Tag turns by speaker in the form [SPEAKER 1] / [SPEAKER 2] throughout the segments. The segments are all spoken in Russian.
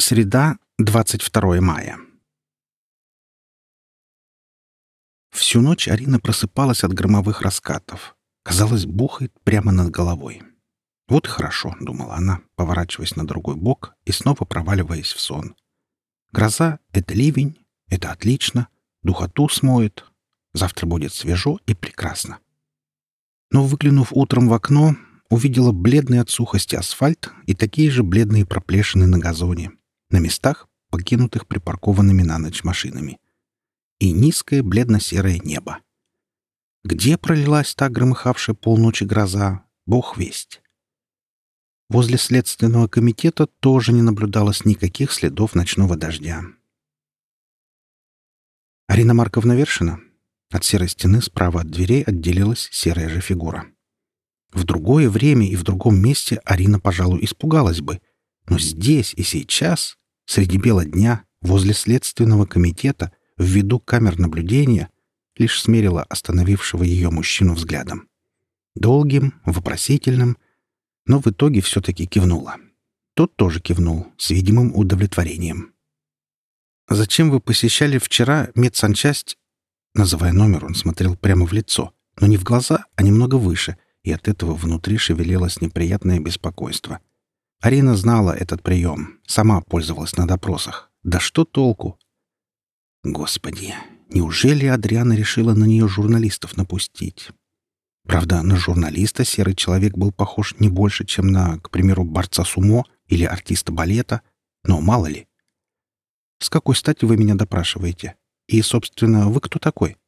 [SPEAKER 1] Среда, 22 мая. Всю ночь Арина просыпалась от громовых раскатов. Казалось, бухает прямо над головой. «Вот хорошо», — думала она, поворачиваясь на другой бок и снова проваливаясь в сон. «Гроза — это ливень, это отлично, духоту смоет, завтра будет свежо и прекрасно». Но, выглянув утром в окно, увидела бледный от сухости асфальт и такие же бледные проплешины на газоне, на местах, покинутых припаркованными на ночь машинами, и низкое бледно-серое небо. Где пролилась та громыхавшая полночи гроза, бог весть. Возле Следственного комитета тоже не наблюдалось никаких следов ночного дождя. Арина Марковна Вершина. От серой стены справа от дверей отделилась серая же фигура. В другое время и в другом месте Арина, пожалуй, испугалась бы. Но здесь и сейчас, среди бела дня, возле Следственного комитета, в виду камер наблюдения, лишь смерила остановившего ее мужчину взглядом. Долгим, вопросительным — но в итоге все-таки кивнула. Тот тоже кивнул, с видимым удовлетворением. «Зачем вы посещали вчера медсанчасть?» Называя номер, он смотрел прямо в лицо, но не в глаза, а немного выше, и от этого внутри шевелилось неприятное беспокойство. Арина знала этот прием, сама пользовалась на допросах. Да что толку? Господи, неужели Адриана решила на нее журналистов напустить? Правда, на журналиста серый человек был похож не больше, чем на, к примеру, борца сумо или артиста балета, но мало ли. «С какой стати вы меня допрашиваете? И, собственно, вы кто такой?»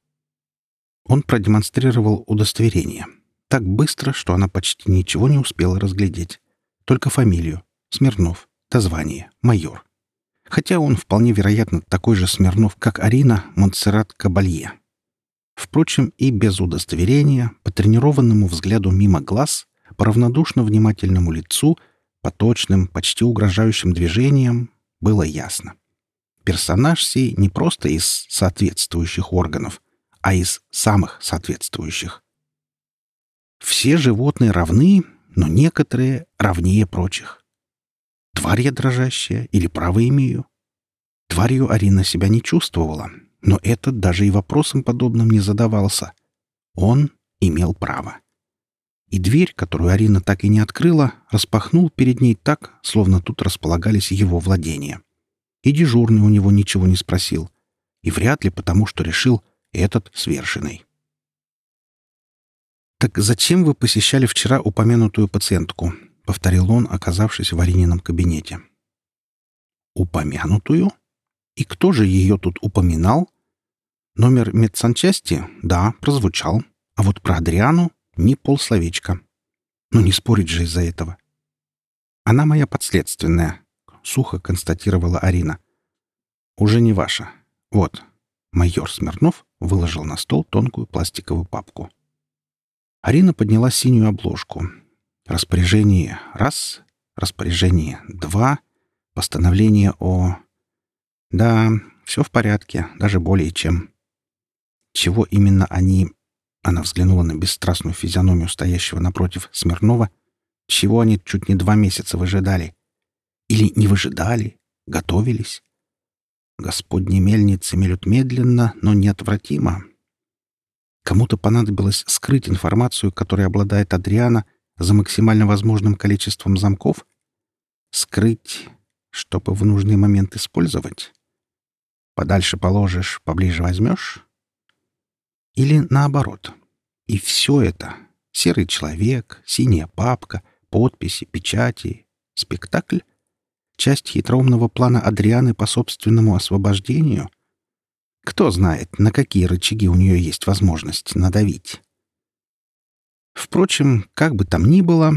[SPEAKER 1] Он продемонстрировал удостоверение. Так быстро, что она почти ничего не успела разглядеть. Только фамилию — Смирнов, дозвание — майор. Хотя он вполне вероятно такой же Смирнов, как Арина Монтсеррат Кабалье. Впрочем, и без удостоверения, по тренированному взгляду мимо глаз, по равнодушно внимательному лицу, по точным, почти угрожающим движениям, было ясно. Персонаж сей не просто из соответствующих органов, а из самых соответствующих. Все животные равны, но некоторые равнее прочих. Тварь я дрожащая или право имею? Тварью Арина себя не чувствовала, но этот даже и вопросом подобным не задавался. Он имел право. И дверь, которую Арина так и не открыла, распахнул перед ней так, словно тут располагались его владения. И дежурный у него ничего не спросил. И вряд ли потому, что решил этот свершенный. «Так зачем вы посещали вчера упомянутую пациентку?» — повторил он, оказавшись в Аринином кабинете. «Упомянутую? И кто же ее тут упоминал?» Номер медсанчасти, да, прозвучал, а вот про Адриану ни полсловечка. Но не спорить же из-за этого. Она моя подследственная, — сухо констатировала Арина. Уже не ваша. Вот. Майор Смирнов выложил на стол тонкую пластиковую папку. Арина подняла синюю обложку. Распоряжение раз, распоряжение два, постановление о... Да, все в порядке, даже более чем. Чего именно они... Она взглянула на бесстрастную физиономию стоящего напротив Смирнова. Чего они чуть не два месяца выжидали? Или не выжидали? Готовились? Господни мельницы мелют медленно, но неотвратимо. Кому-то понадобилось скрыть информацию, которой обладает Адриана, за максимально возможным количеством замков? Скрыть, чтобы в нужный момент использовать? Подальше положишь, поближе возьмешь? Или наоборот. И все это — серый человек, синяя папка, подписи, печати, спектакль — часть хитроумного плана Адрианы по собственному освобождению? Кто знает, на какие рычаги у нее есть возможность надавить? Впрочем, как бы там ни было,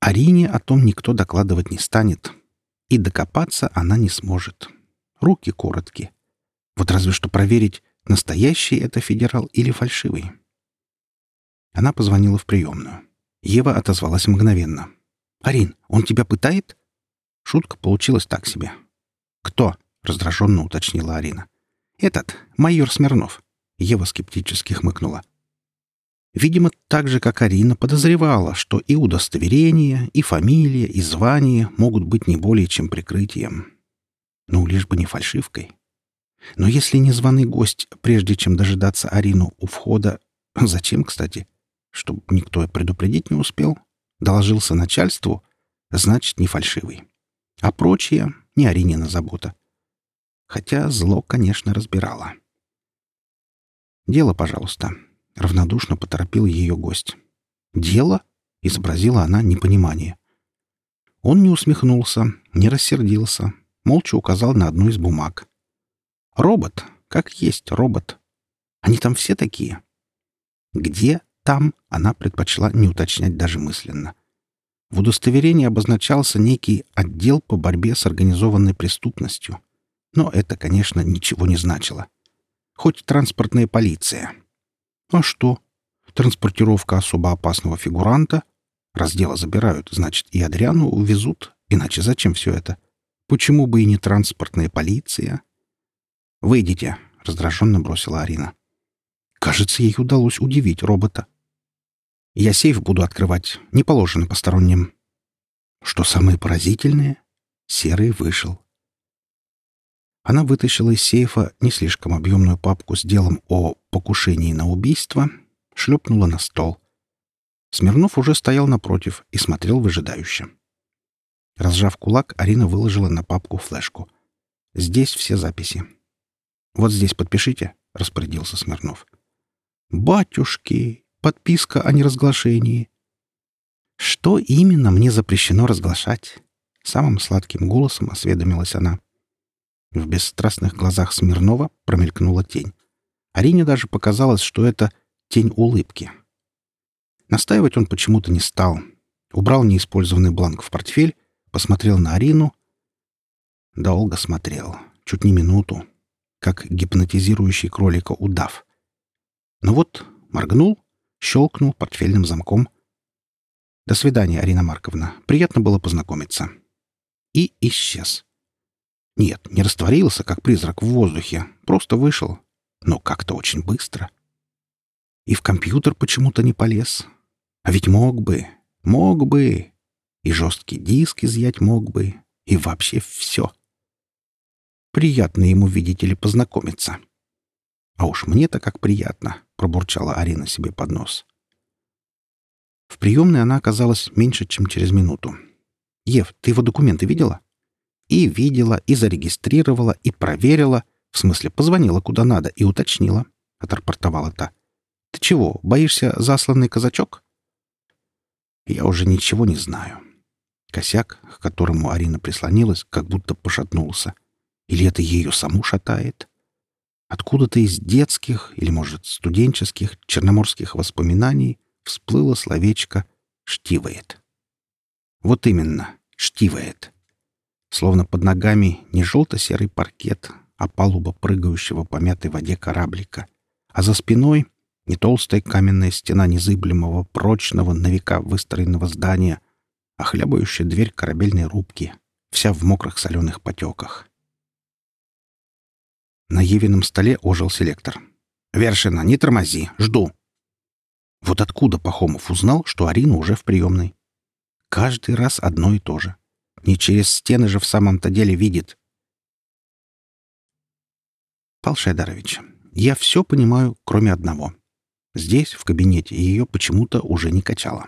[SPEAKER 1] Арине о том никто докладывать не станет. И докопаться она не сможет. Руки короткие. Вот разве что проверить, Настоящий это федерал или фальшивый? Она позвонила в приемную. Ева отозвалась мгновенно. «Арин, он тебя пытает?» Шутка получилась так себе. «Кто?» — раздраженно уточнила Арина. «Этот, майор Смирнов». Ева скептически хмыкнула. Видимо, так же, как Арина подозревала, что и удостоверение, и фамилия, и звание могут быть не более чем прикрытием. Ну, лишь бы не фальшивкой. Но если не званый гость, прежде чем дожидаться Арину у входа... Зачем, кстати? Чтобы никто предупредить не успел? Доложился начальству? Значит, не фальшивый. А прочие — не Аринина забота. Хотя зло, конечно, разбирало. «Дело, пожалуйста», — равнодушно поторопил ее гость. «Дело?» — изобразила она непонимание. Он не усмехнулся, не рассердился, молча указал на одну из бумаг. «Робот, как есть робот. Они там все такие». «Где там?» — она предпочла не уточнять даже мысленно. В удостоверении обозначался некий отдел по борьбе с организованной преступностью. Но это, конечно, ничего не значило. Хоть транспортная полиция. А что? Транспортировка особо опасного фигуранта. Раздела забирают, значит, и Адриану увезут. Иначе зачем все это? Почему бы и не транспортная полиция? «Выйдите», — раздраженно бросила Арина. Кажется, ей удалось удивить робота. «Я сейф буду открывать. Не положено посторонним». Что самое поразительное, Серый вышел. Она вытащила из сейфа не слишком объемную папку с делом о покушении на убийство, шлепнула на стол. Смирнов уже стоял напротив и смотрел выжидающе. Разжав кулак, Арина выложила на папку флешку. «Здесь все записи». «Вот здесь подпишите», — распорядился Смирнов. «Батюшки! Подписка о неразглашении!» «Что именно мне запрещено разглашать?» Самым сладким голосом осведомилась она. В бесстрастных глазах Смирнова промелькнула тень. Арине даже показалось, что это тень улыбки. Настаивать он почему-то не стал. Убрал неиспользованный бланк в портфель, посмотрел на Арину. Долго смотрел, чуть не минуту, как гипнотизирующий кролика удав. Но вот моргнул, щелкнул портфельным замком. «До свидания, Арина Марковна. Приятно было познакомиться». И исчез. Нет, не растворился, как призрак в воздухе, просто вышел. Но как-то очень быстро. И в компьютер почему-то не полез. А ведь мог бы, мог бы. И жесткий диск изъять мог бы. И вообще все. Приятно ему, видите ли, познакомиться. А уж мне-то как приятно, пробурчала Арина себе под нос. В приемной она оказалась меньше, чем через минуту. «Ев, ты его документы видела?» И видела, и зарегистрировала, и проверила. В смысле, позвонила куда надо и уточнила. Отрапортовала та. Ты чего, боишься засланный казачок? Я уже ничего не знаю. Косяк, к которому Арина прислонилась, как будто пошатнулся. Или это ее саму шатает? Откуда-то из детских, или, может, студенческих, черноморских воспоминаний всплыло словечко «штивает». Вот именно, штивает словно под ногами не желто-серый паркет, а палуба прыгающего по мятой воде кораблика, а за спиной не толстая каменная стена незыблемого, прочного, на века выстроенного здания, а хлябающая дверь корабельной рубки, вся в мокрых соленых потеках. На Евином столе ожил селектор. «Вершина, не тормози, жду!» Вот откуда Пахомов узнал, что Арина уже в приемной? Каждый раз одно и то же — не через стены же в самом-то деле видит. Пал Шайдарович, я все понимаю, кроме одного. Здесь, в кабинете, ее почему-то уже не качало.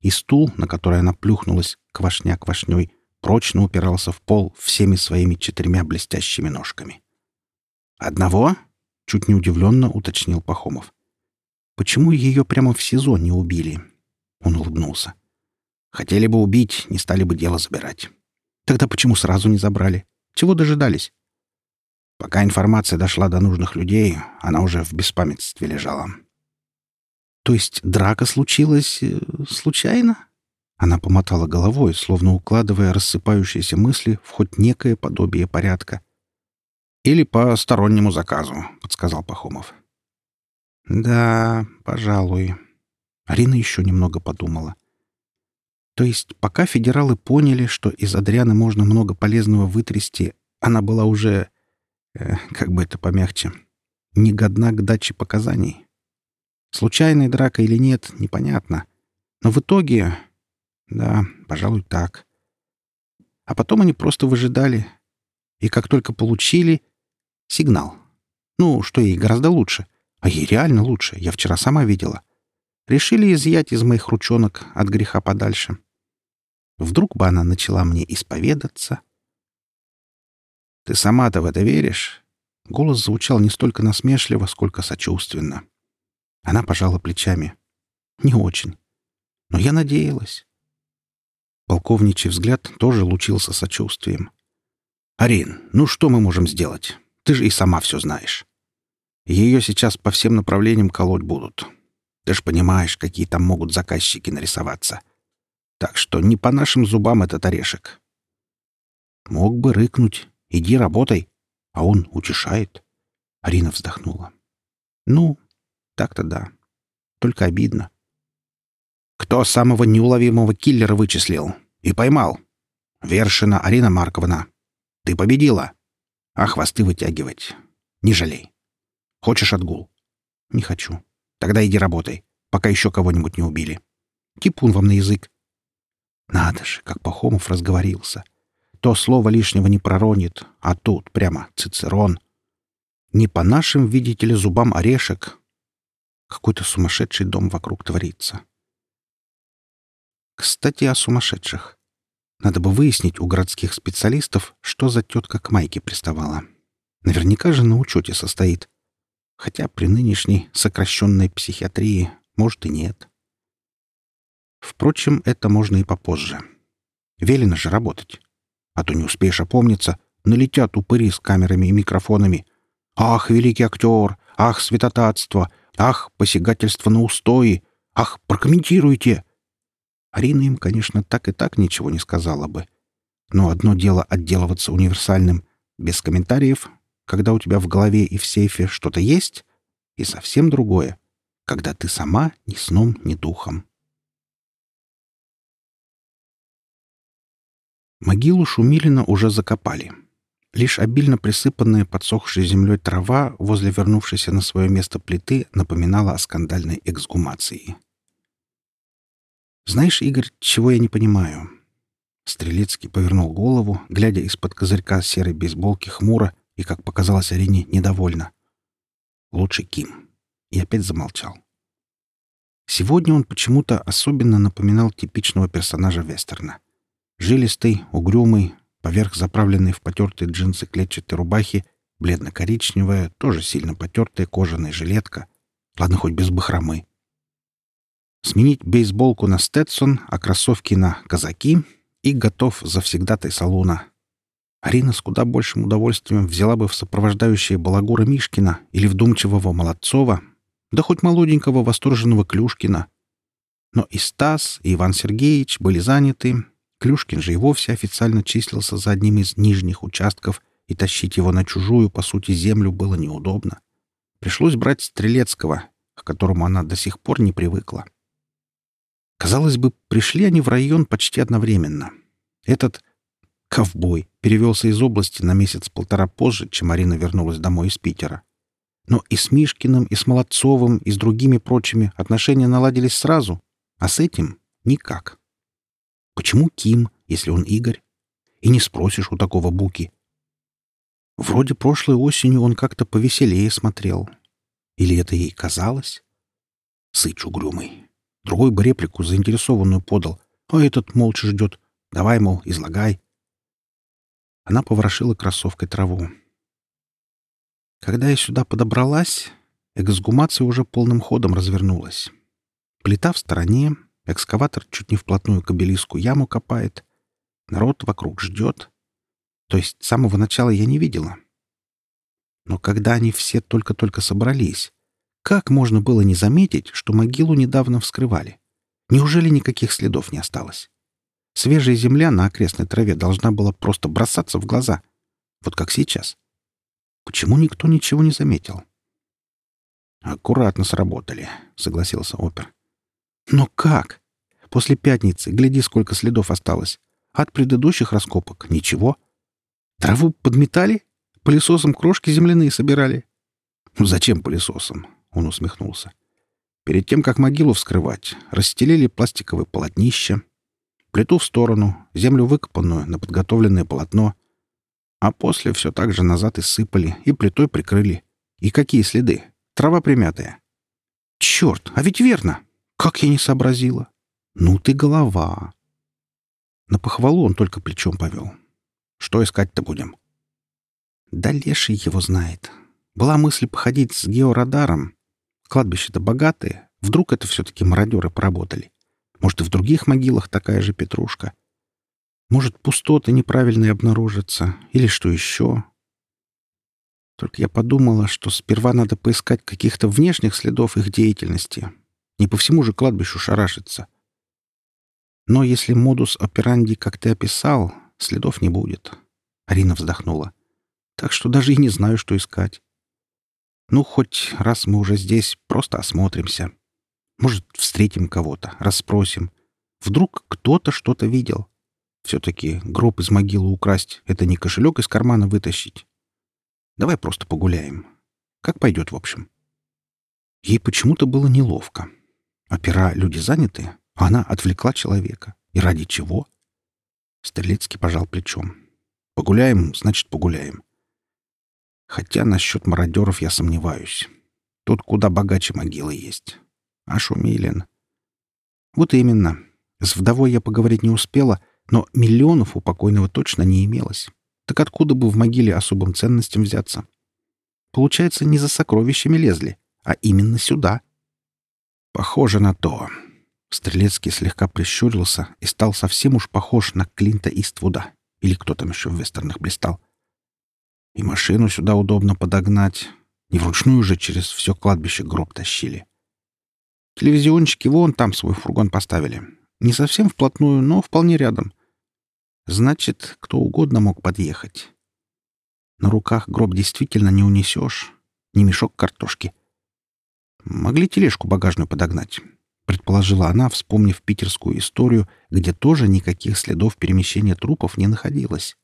[SPEAKER 1] И стул, на который она плюхнулась, квашня квашней, прочно упирался в пол всеми своими четырьмя блестящими ножками. «Одного?» — чуть не удивленно уточнил Пахомов. «Почему ее прямо в СИЗО не убили?» Он улыбнулся. Хотели бы убить, не стали бы дело забирать. Тогда почему сразу не забрали? Чего дожидались? Пока информация дошла до нужных людей, она уже в беспамятстве лежала. То есть драка случилась э, случайно? Она помотала головой, словно укладывая рассыпающиеся мысли в хоть некое подобие порядка. «Или по стороннему заказу», — подсказал Пахомов. «Да, пожалуй». Арина еще немного подумала. То есть, пока федералы поняли, что из Адрианы можно много полезного вытрясти, она была уже, э, как бы это помягче, не годна к даче показаний. Случайная драка или нет, непонятно. Но в итоге... Да, пожалуй, так. А потом они просто выжидали. И как только получили... Сигнал. Ну, что ей гораздо лучше. А ей реально лучше. Я вчера сама видела. Решили изъять из моих ручонок от греха подальше. Вдруг бы она начала мне исповедаться. «Ты сама-то в это веришь?» Голос звучал не столько насмешливо, сколько сочувственно. Она пожала плечами. «Не очень. Но я надеялась». Полковничий взгляд тоже лучился сочувствием. «Арин, ну что мы можем сделать? Ты же и сама все знаешь. Ее сейчас по всем направлениям колоть будут. Ты ж понимаешь, какие там могут заказчики нарисоваться. Так что не по нашим зубам этот орешек. Мог бы рыкнуть. Иди работай. А он утешает. Арина вздохнула. Ну, так-то да. Только обидно. Кто самого неуловимого киллера вычислил? И поймал? Вершина Арина Марковна. Ты победила. А хвосты вытягивать. Не жалей. Хочешь отгул? Не хочу. Тогда иди работай, пока еще кого-нибудь не убили. Типун вам на язык. Надо же, как Пахомов разговорился. То слово лишнего не проронит, а тут прямо цицерон. Не по нашим, видите ли, зубам орешек. Какой-то сумасшедший дом вокруг творится. Кстати, о сумасшедших. Надо бы выяснить у городских специалистов, что за тетка к Майке приставала. Наверняка же на учете состоит. Хотя при нынешней сокращенной психиатрии, может, и нет. Впрочем, это можно и попозже. Велено же работать. А то не успеешь опомниться, налетят упыри с камерами и микрофонами. «Ах, великий актер! Ах, святотатство! Ах, посягательство на устои! Ах, прокомментируйте!» Арина им, конечно, так и так ничего не сказала бы. Но одно дело отделываться универсальным, без комментариев, когда у тебя в голове и в сейфе что-то есть, и совсем другое, когда ты сама ни сном, ни духом. Могилу Шумилина уже закопали. Лишь обильно присыпанная подсохшей землей трава возле вернувшейся на свое место плиты напоминала о скандальной эксгумации. «Знаешь, Игорь, чего я не понимаю?» Стрелецкий повернул голову, глядя из-под козырька серой бейсболки хмуро и, как показалось Арине, недовольно. Лучше Ким. И опять замолчал. Сегодня он почему-то особенно напоминал типичного персонажа вестерна. Жилистый, угрюмый, поверх заправленной в потертые джинсы клетчатой рубахи, бледно-коричневая, тоже сильно потертая кожаная жилетка. Ладно, хоть без бахромы. Сменить бейсболку на Стетсон, а кроссовки на казаки и готов завсегдатай салуна. Арина с куда большим удовольствием взяла бы в сопровождающие балагура Мишкина или вдумчивого Молодцова, да хоть молоденького восторженного Клюшкина. Но и Стас, и Иван Сергеевич были заняты. Клюшкин же и вовсе официально числился за одним из нижних участков, и тащить его на чужую, по сути, землю было неудобно. Пришлось брать Стрелецкого, к которому она до сих пор не привыкла. Казалось бы, пришли они в район почти одновременно. Этот ковбой перевелся из области на месяц-полтора позже, чем Марина вернулась домой из Питера. Но и с Мишкиным, и с Молодцовым, и с другими прочими отношения наладились сразу, а с этим — никак. Почему Ким, если он Игорь? И не спросишь у такого Буки. Вроде прошлой осенью он как-то повеселее смотрел. Или это ей казалось? Сыч угрюмый. Другой бы реплику заинтересованную подал, а этот молча ждет. Давай, мол, излагай. Она поворошила кроссовкой траву. Когда я сюда подобралась, эксгумация уже полным ходом развернулась. Плита в стороне, экскаватор чуть не вплотную к обелиску яму копает. Народ вокруг ждет. То есть с самого начала я не видела. Но когда они все только-только собрались, как можно было не заметить, что могилу недавно вскрывали? Неужели никаких следов не осталось? Свежая земля на окрестной траве должна была просто бросаться в глаза. Вот как сейчас. Почему никто ничего не заметил? «Аккуратно сработали», — согласился опер. «Но как? После пятницы, гляди, сколько следов осталось. От предыдущих раскопок — ничего. Траву подметали? Пылесосом крошки земляные собирали?» «Ну, «Зачем пылесосом?» — он усмехнулся. «Перед тем, как могилу вскрывать, расстелили пластиковое полотнище, Плиту в сторону, землю выкопанную на подготовленное полотно. А после все так же назад иссыпали и плитой прикрыли. И какие следы? Трава примятая. Черт, а ведь верно! Как я не сообразила! Ну ты голова! На похвалу он только плечом повел. Что искать-то будем? Да леший его знает. Была мысль походить с георадаром. Кладбище-то богатые. Вдруг это все-таки мародеры поработали. Может, и в других могилах такая же петрушка. Может, пустоты неправильные обнаружатся. Или что еще. Только я подумала, что сперва надо поискать каких-то внешних следов их деятельности. Не по всему же кладбищу шарашиться. Но если модус операнди, как ты описал, следов не будет. Арина вздохнула. Так что даже и не знаю, что искать. Ну, хоть раз мы уже здесь, просто осмотримся. Может, встретим кого-то, расспросим. Вдруг кто-то что-то видел. Все-таки гроб из могилы украсть — это не кошелек из кармана вытащить. Давай просто погуляем. Как пойдет, в общем. Ей почему-то было неловко. Опера люди заняты, а она отвлекла человека. И ради чего? Стрелецкий пожал плечом. Погуляем, значит, погуляем. Хотя насчет мародеров я сомневаюсь. Тут куда богаче могилы есть. А Шумилин... Вот именно. С вдовой я поговорить не успела, но миллионов у покойного точно не имелось. Так откуда бы в могиле особым ценностям взяться? Получается, не за сокровищами лезли, а именно сюда. Похоже на то. Стрелецкий слегка прищурился и стал совсем уж похож на Клинта Иствуда. Или кто там еще в вестернах блистал. И машину сюда удобно подогнать. Не вручную же через все кладбище гроб тащили. Телевизиончики вон там свой фургон поставили. Не совсем вплотную, но вполне рядом. Значит, кто угодно мог подъехать. На руках гроб действительно не унесешь. Не мешок картошки. Могли тележку багажную подогнать, предположила она, вспомнив питерскую историю, где тоже никаких следов перемещения трупов не находилось.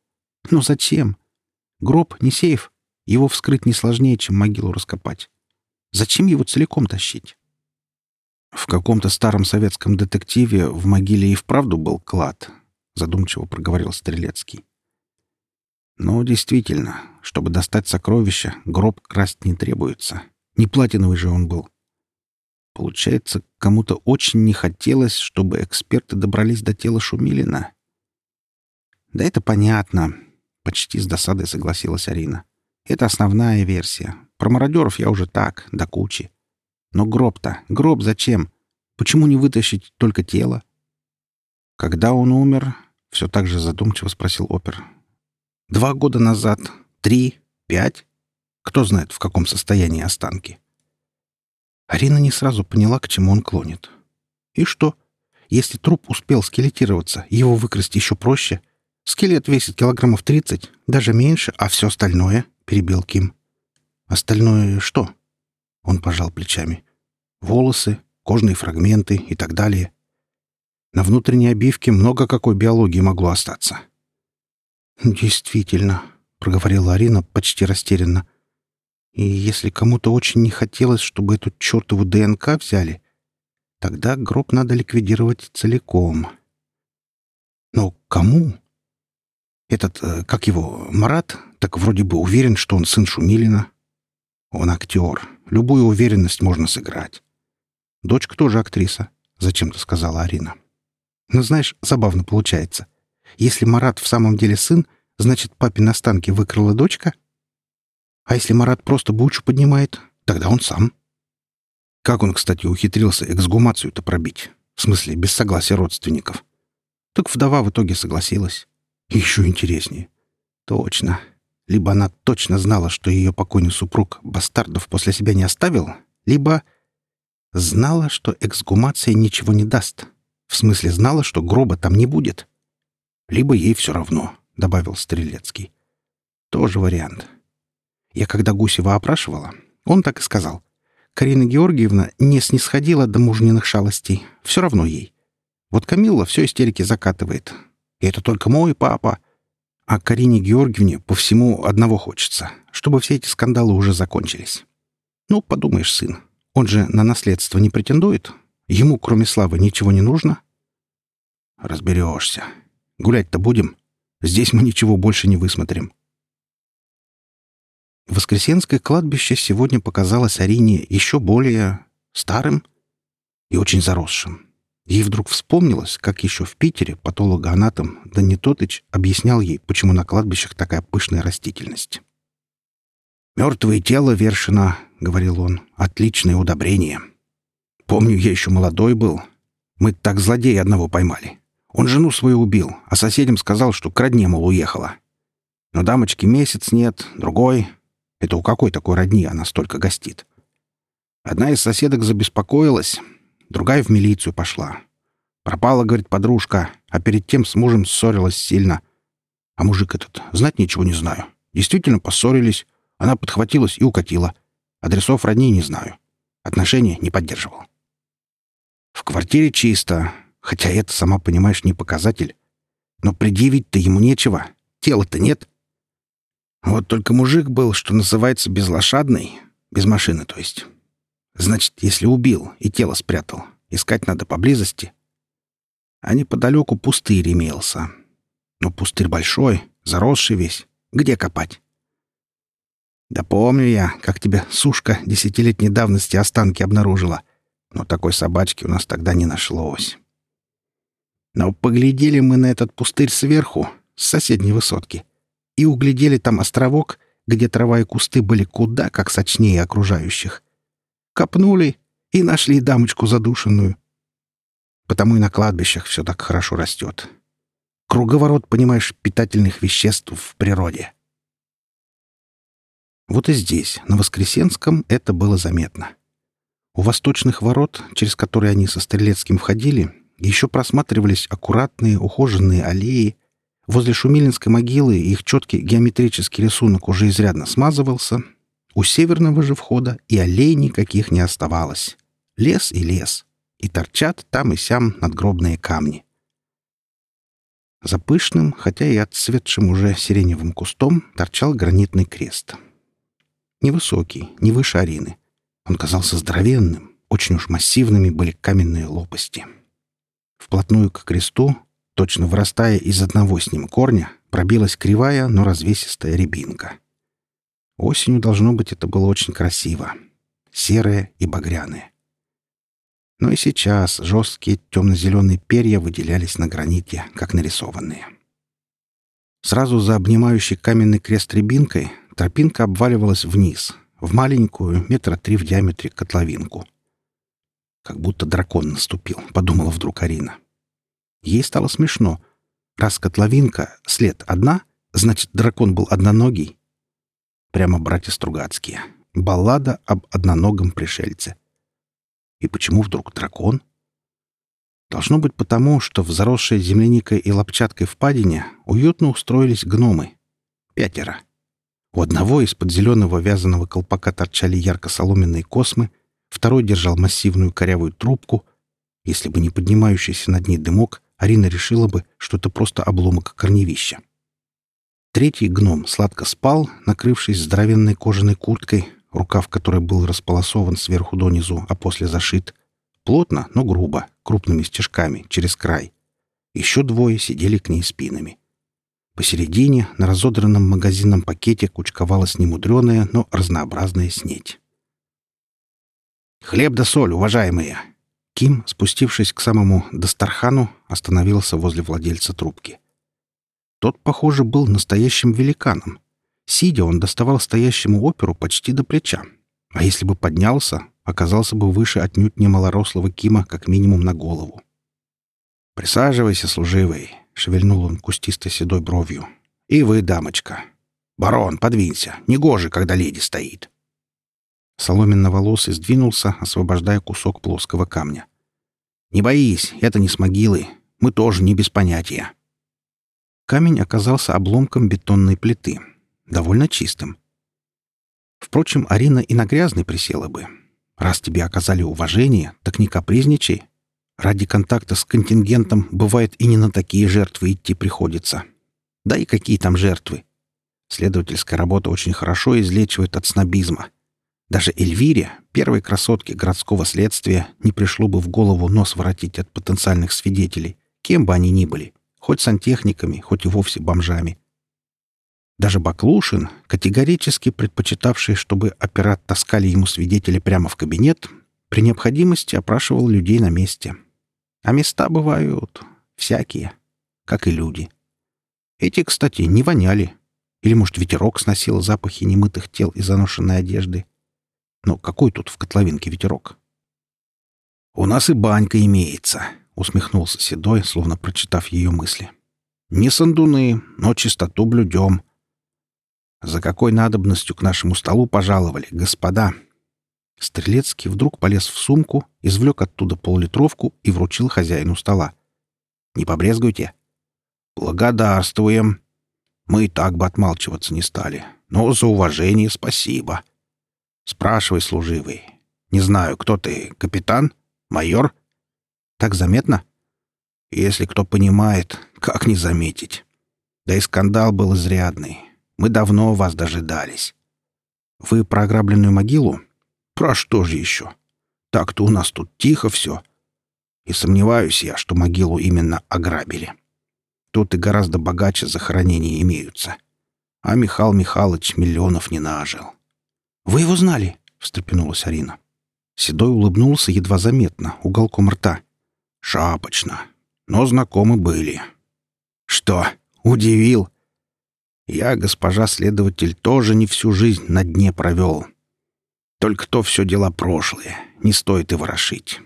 [SPEAKER 1] Но зачем? Гроб не сейф. Его вскрыть не сложнее, чем могилу раскопать. Зачем его целиком тащить? В каком-то старом советском детективе в могиле и вправду был клад, задумчиво проговорил Стрелецкий. Но действительно, чтобы достать сокровища, гроб красть не требуется. Не платиновый же он был. Получается, кому-то очень не хотелось, чтобы эксперты добрались до тела Шумилина. Да это понятно, почти с досадой согласилась Арина. Это основная версия. Про мародеров я уже так, до кучи. Но гроб-то, гроб зачем? Почему не вытащить только тело? Когда он умер, все так же задумчиво спросил опер. Два года назад? Три? Пять? Кто знает, в каком состоянии останки? Арина не сразу поняла, к чему он клонит. И что? Если труп успел скелетироваться, его выкрасть еще проще. Скелет весит килограммов тридцать, даже меньше, а все остальное — перебил Ким. Остальное что? Он пожал плечами. Волосы, кожные фрагменты и так далее. На внутренней обивке много какой биологии могло остаться. «Действительно», — проговорила Арина почти растерянно. «И если кому-то очень не хотелось, чтобы эту чертову ДНК взяли, тогда гроб надо ликвидировать целиком». «Но кому?» «Этот, э, как его, Марат, так вроде бы уверен, что он сын Шумилина. Он актер. Любую уверенность можно сыграть. Дочка тоже актриса, зачем-то сказала Арина. Но знаешь, забавно получается. Если Марат в самом деле сын, значит, папин останки выкрала дочка? А если Марат просто бучу поднимает, тогда он сам. Как он, кстати, ухитрился эксгумацию-то пробить? В смысле, без согласия родственников. Так вдова в итоге согласилась. еще интереснее. Точно. Либо она точно знала, что ее покойный супруг бастардов после себя не оставил, либо знала, что эксгумация ничего не даст. В смысле, знала, что гроба там не будет. Либо ей все равно, — добавил Стрелецкий. Тоже вариант. Я когда Гусева опрашивала, он так и сказал. Карина Георгиевна не снисходила до мужниных шалостей. Все равно ей. Вот Камилла все истерики закатывает. И это только мой папа — а Карине Георгиевне по всему одного хочется, чтобы все эти скандалы уже закончились. Ну, подумаешь, сын, он же на наследство не претендует. Ему, кроме славы, ничего не нужно. Разберешься. Гулять-то будем. Здесь мы ничего больше не высмотрим. Воскресенское кладбище сегодня показалось Арине еще более старым и очень заросшим. Ей вдруг вспомнилось, как еще в Питере патологоанатом Данитотыч объяснял ей, почему на кладбищах такая пышная растительность. «Мертвое тело Вершина», — говорил он, — «отличное удобрение. Помню, я еще молодой был. Мы так злодея одного поймали. Он жену свою убил, а соседям сказал, что к родне, мол, уехала. Но дамочки месяц нет, другой. Это у какой такой родни она столько гостит? Одна из соседок забеспокоилась, другая в милицию пошла. Пропала, говорит, подружка, а перед тем с мужем ссорилась сильно. А мужик этот, знать ничего не знаю. Действительно поссорились, она подхватилась и укатила. Адресов родней не знаю. Отношения не поддерживал. В квартире чисто, хотя это, сама понимаешь, не показатель. Но предъявить-то ему нечего. Тела-то нет. Вот только мужик был, что называется, безлошадный. Без машины, то есть. Значит, если убил и тело спрятал, искать надо поблизости. А неподалеку пустырь имелся. Но пустырь большой, заросший весь. Где копать? Да помню я, как тебе сушка десятилетней давности останки обнаружила. Но такой собачки у нас тогда не нашлось. Но поглядели мы на этот пустырь сверху, с соседней высотки, и углядели там островок, где трава и кусты были куда как сочнее окружающих. Копнули и нашли дамочку задушенную. Потому и на кладбищах все так хорошо растет. Круговорот, понимаешь, питательных веществ в природе. Вот и здесь, на Воскресенском, это было заметно. У восточных ворот, через которые они со Стрелецким входили, еще просматривались аккуратные ухоженные аллеи. Возле Шумилинской могилы их четкий геометрический рисунок уже изрядно смазывался. У северного же входа и аллей никаких не оставалось. Лес и лес. И торчат там и сям надгробные камни. За пышным, хотя и отцветшим уже сиреневым кустом, торчал гранитный крест — Невысокий, не выше Арины. Он казался здоровенным, очень уж массивными были каменные лопасти. Вплотную к кресту, точно вырастая из одного с ним корня, пробилась кривая, но развесистая рябинка. Осенью, должно быть, это было очень красиво. Серое и багряное. Но и сейчас жесткие темно-зеленые перья выделялись на граните, как нарисованные. Сразу за обнимающий каменный крест рябинкой Тропинка обваливалась вниз, в маленькую, метра три в диаметре, котловинку. «Как будто дракон наступил», — подумала вдруг Арина. Ей стало смешно. Раз котловинка, след одна, значит, дракон был одноногий. Прямо братья Стругацкие. Баллада об одноногом пришельце. И почему вдруг дракон? Должно быть потому, что в заросшей земляникой и лопчаткой впадине уютно устроились гномы. Пятеро. У одного из-под зеленого вязаного колпака торчали ярко-соломенные космы, второй держал массивную корявую трубку. Если бы не поднимающийся над ней дымок, Арина решила бы, что это просто обломок корневища. Третий гном сладко спал, накрывшись здоровенной кожаной курткой, рукав которой был располосован сверху донизу, а после зашит. Плотно, но грубо, крупными стежками, через край. Еще двое сидели к ней спинами. Посередине, на разодранном магазинном пакете, кучковалась немудреная, но разнообразная снеть. «Хлеб да соль, уважаемые!» Ким, спустившись к самому Дастархану, остановился возле владельца трубки. Тот, похоже, был настоящим великаном. Сидя, он доставал стоящему оперу почти до плеча. А если бы поднялся, оказался бы выше отнюдь не малорослого Кима как минимум на голову. «Присаживайся, служивый. — шевельнул он кустистой седой бровью. «И вы, дамочка. Барон, подвинься. Негоже, когда леди стоит». Соломенно-волосый сдвинулся, освобождая кусок плоского камня. «Не боись, это не с могилы. Мы тоже не без понятия». Камень оказался обломком бетонной плиты, довольно чистым. Впрочем, Арина и на грязный присела бы. Раз тебе оказали уважение, так не капризничай, Ради контакта с контингентом бывает и не на такие жертвы идти приходится. Да и какие там жертвы? Следовательская работа очень хорошо излечивает от снобизма. Даже Эльвире, первой красотке городского следствия, не пришло бы в голову нос воротить от потенциальных свидетелей, кем бы они ни были, хоть сантехниками, хоть и вовсе бомжами. Даже Баклушин, категорически предпочитавший, чтобы опера таскали ему свидетели прямо в кабинет, при необходимости опрашивал людей на месте. А места бывают всякие, как и люди. Эти, кстати, не воняли. Или, может, ветерок сносил запахи немытых тел и заношенной одежды. Но какой тут в котловинке ветерок? «У нас и банька имеется», — усмехнулся Седой, словно прочитав ее мысли. «Не сандуны, но чистоту блюдем. За какой надобностью к нашему столу пожаловали, господа?» Стрелецкий вдруг полез в сумку, извлек оттуда поллитровку и вручил хозяину стола. «Не побрезгуйте». «Благодарствуем. Мы и так бы отмалчиваться не стали. Но за уважение спасибо. Спрашивай, служивый. Не знаю, кто ты, капитан? Майор? Так заметно? Если кто понимает, как не заметить? Да и скандал был изрядный. Мы давно вас дожидались. Вы про ограбленную могилу? Про что же еще? Так-то у нас тут тихо все. И сомневаюсь я, что могилу именно ограбили. Тут и гораздо богаче захоронения имеются. А Михаил Михайлович миллионов не нажил. «Вы его знали?» — встрепенулась Арина. Седой улыбнулся едва заметно, уголком рта. «Шапочно. Но знакомы были». «Что, удивил?» «Я, госпожа следователь, тоже не всю жизнь на дне провел. Только то все дела прошлые, не стоит и ворошить.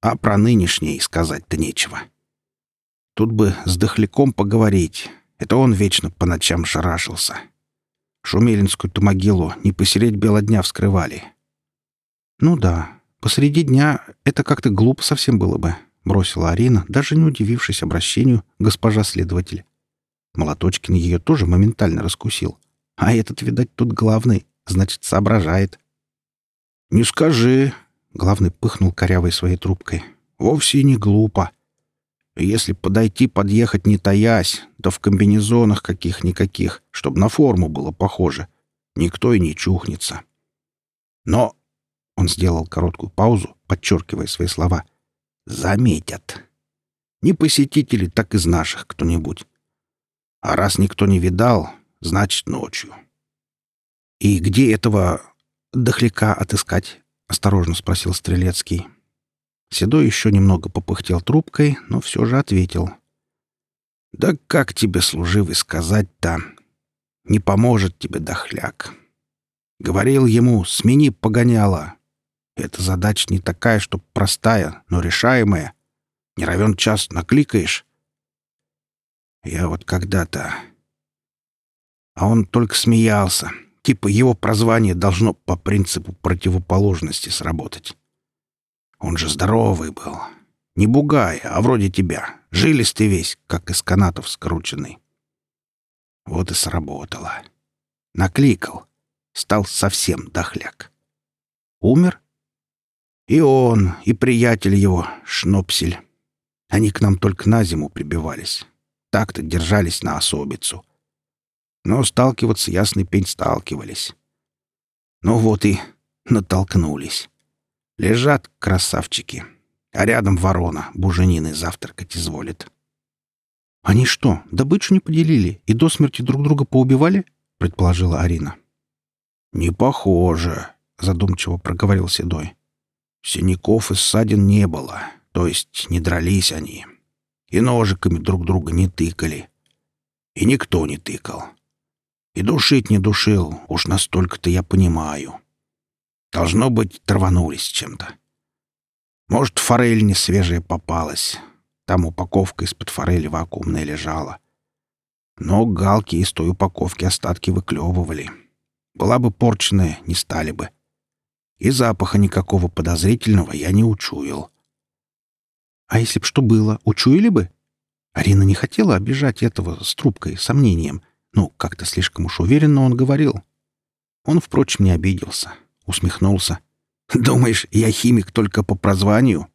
[SPEAKER 1] А про нынешнее сказать-то нечего». Тут бы с дохляком поговорить. Это он вечно по ночам шарашился. Шумелинскую-то могилу не посереть бела дня вскрывали. «Ну да, посреди дня это как-то глупо совсем было бы», — бросила Арина, даже не удивившись обращению госпожа следователь. Молоточкин ее тоже моментально раскусил. А этот, видать, тут главный, значит, соображает. «Не скажи», — главный пыхнул корявой своей трубкой. «Вовсе не глупо. Если подойти, подъехать не таясь, да в комбинезонах каких-никаких, чтобы на форму было похоже, никто и не чухнется. Но он сделал короткую паузу, подчеркивая свои слова. «Заметят. Не посетители, так из наших кто-нибудь. А раз никто не видал, значит, ночью». «И где этого дохляка отыскать?» — осторожно спросил Стрелецкий. Седой еще немного попыхтел трубкой, но все же ответил. «Да как тебе, служивый, сказать-то? Не поможет тебе дохляк. Говорил ему, смени погоняло. Эта задача не такая, что простая, но решаемая. Не равен час накликаешь. Я вот когда-то... А он только смеялся. Типа его прозвание должно по принципу противоположности сработать. Он же здоровый был. Не бугай, а вроде тебя. Жилистый весь, как из канатов скрученный. Вот и сработало. Накликал. Стал совсем дохляк. Умер? И он, и приятель его, Шнопсель. Они к нам только на зиму прибивались. Так-то держались на особицу. Но сталкиваться ясный пень сталкивались. Ну вот и натолкнулись. Лежат красавчики. А рядом ворона буженины завтракать изволит. «Они что, добычу не поделили и до смерти друг друга поубивали?» — предположила Арина. «Не похоже», — задумчиво проговорил Седой. «Синяков и ссадин не было, то есть не дрались они. И ножиками друг друга не тыкали. И никто не тыкал. И душить не душил, уж настолько-то я понимаю. Должно быть, траванулись чем-то. Может, форель не свежая попалась. Там упаковка из-под форели вакуумная лежала. Но галки из той упаковки остатки выклевывали. Была бы порченная, не стали бы. И запаха никакого подозрительного я не учуял. А если б что было, учуяли бы? Арина не хотела обижать этого с трубкой, сомнением. Ну, как-то слишком уж уверенно он говорил. Он, впрочем, не обиделся усмехнулся. «Думаешь, я химик только по прозванию?»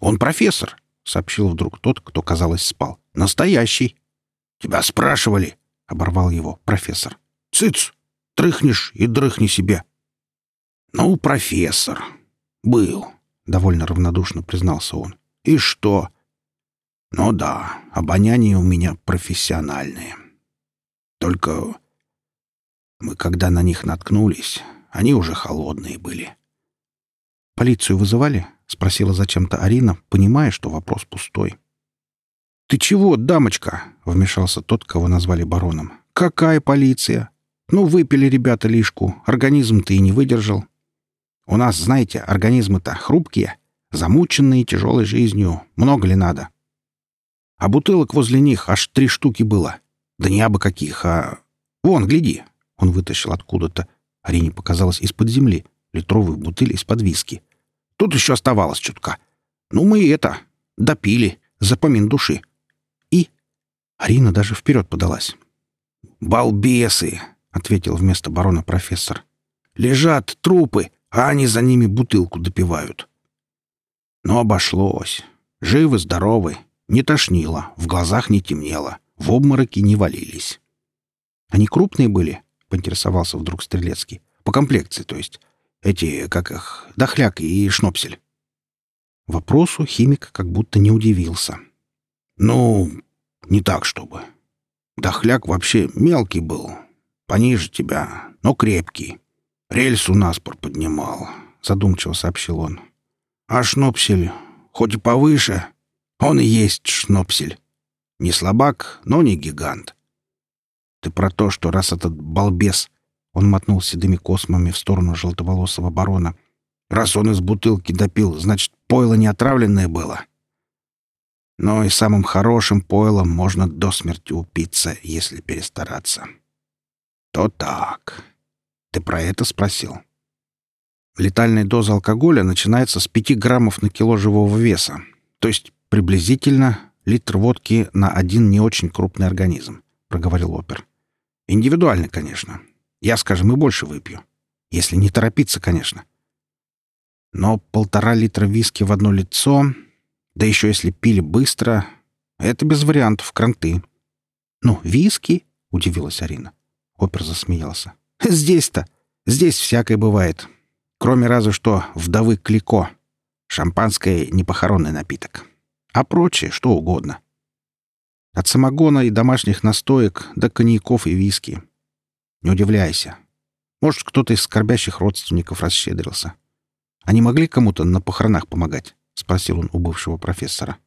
[SPEAKER 1] «Он профессор», — сообщил вдруг тот, кто, казалось, спал. «Настоящий». «Тебя спрашивали», — оборвал его профессор. «Цыц! Трыхнешь и дрыхни себе». «Ну, профессор. Был», — довольно равнодушно признался он. «И что?» «Ну да, обоняние у меня профессиональное.
[SPEAKER 2] Только мы, когда на них наткнулись, они уже холодные были.
[SPEAKER 1] «Полицию вызывали?» — спросила зачем-то Арина, понимая, что вопрос пустой.
[SPEAKER 2] «Ты чего, дамочка?» — вмешался тот, кого назвали бароном. «Какая полиция? Ну, выпили ребята лишку, организм ты и не выдержал. У нас, знаете, организмы-то хрупкие, замученные тяжелой жизнью. Много ли надо? А бутылок возле них аж три штуки было. Да не абы каких, а... Вон, гляди!» Он вытащил откуда-то, Арине показалось, из-под земли, литровую бутыль из-под виски. «Тут еще оставалось чутка. Ну, мы это, допили, запомин души». И Арина даже вперед подалась. «Балбесы!» — ответил вместо барона профессор. «Лежат трупы, а они за ними бутылку допивают». Но обошлось. Живы, здоровы, не тошнило, в глазах не темнело, в обмороки не валились.
[SPEAKER 1] «Они крупные были?» — поинтересовался вдруг Стрелецкий.
[SPEAKER 2] «По комплекции, то есть. Эти, как их, дохляк и шнопсель».
[SPEAKER 1] Вопросу химик как будто не удивился.
[SPEAKER 2] «Ну, не так, чтобы. Дохляк вообще мелкий был, пониже тебя, но крепкий. Рельсу наспор поднимал», — задумчиво сообщил он. «А шнопсель, хоть и повыше, он и есть шнопсель. Не слабак, но не гигант. Ты про то, что раз этот балбес, он мотнул седыми космами в сторону желтоволосого барона, раз он из бутылки допил, значит, пойло не отравленное было. Но и самым хорошим пойлом можно до смерти упиться, если перестараться. То так. Ты про это спросил? Летальная доза алкоголя начинается с 5 граммов на кило живого веса, то есть приблизительно литр водки на один не очень крупный организм, проговорил опер. Индивидуально, конечно. Я, скажем, и больше выпью. Если не торопиться, конечно. Но полтора литра виски в одно лицо, да еще если пили быстро, это без вариантов кранты.
[SPEAKER 1] «Ну, виски?» — удивилась Арина. Опер засмеялся.
[SPEAKER 2] «Здесь-то, здесь всякое бывает. Кроме разве что вдовы Клико. Шампанское — не похоронный напиток. А прочее — что угодно. От самогона и домашних настоек до коньяков и виски. Не удивляйся. Может, кто-то из скорбящих родственников расщедрился. Они могли кому-то на похоронах помогать? — спросил он у бывшего профессора.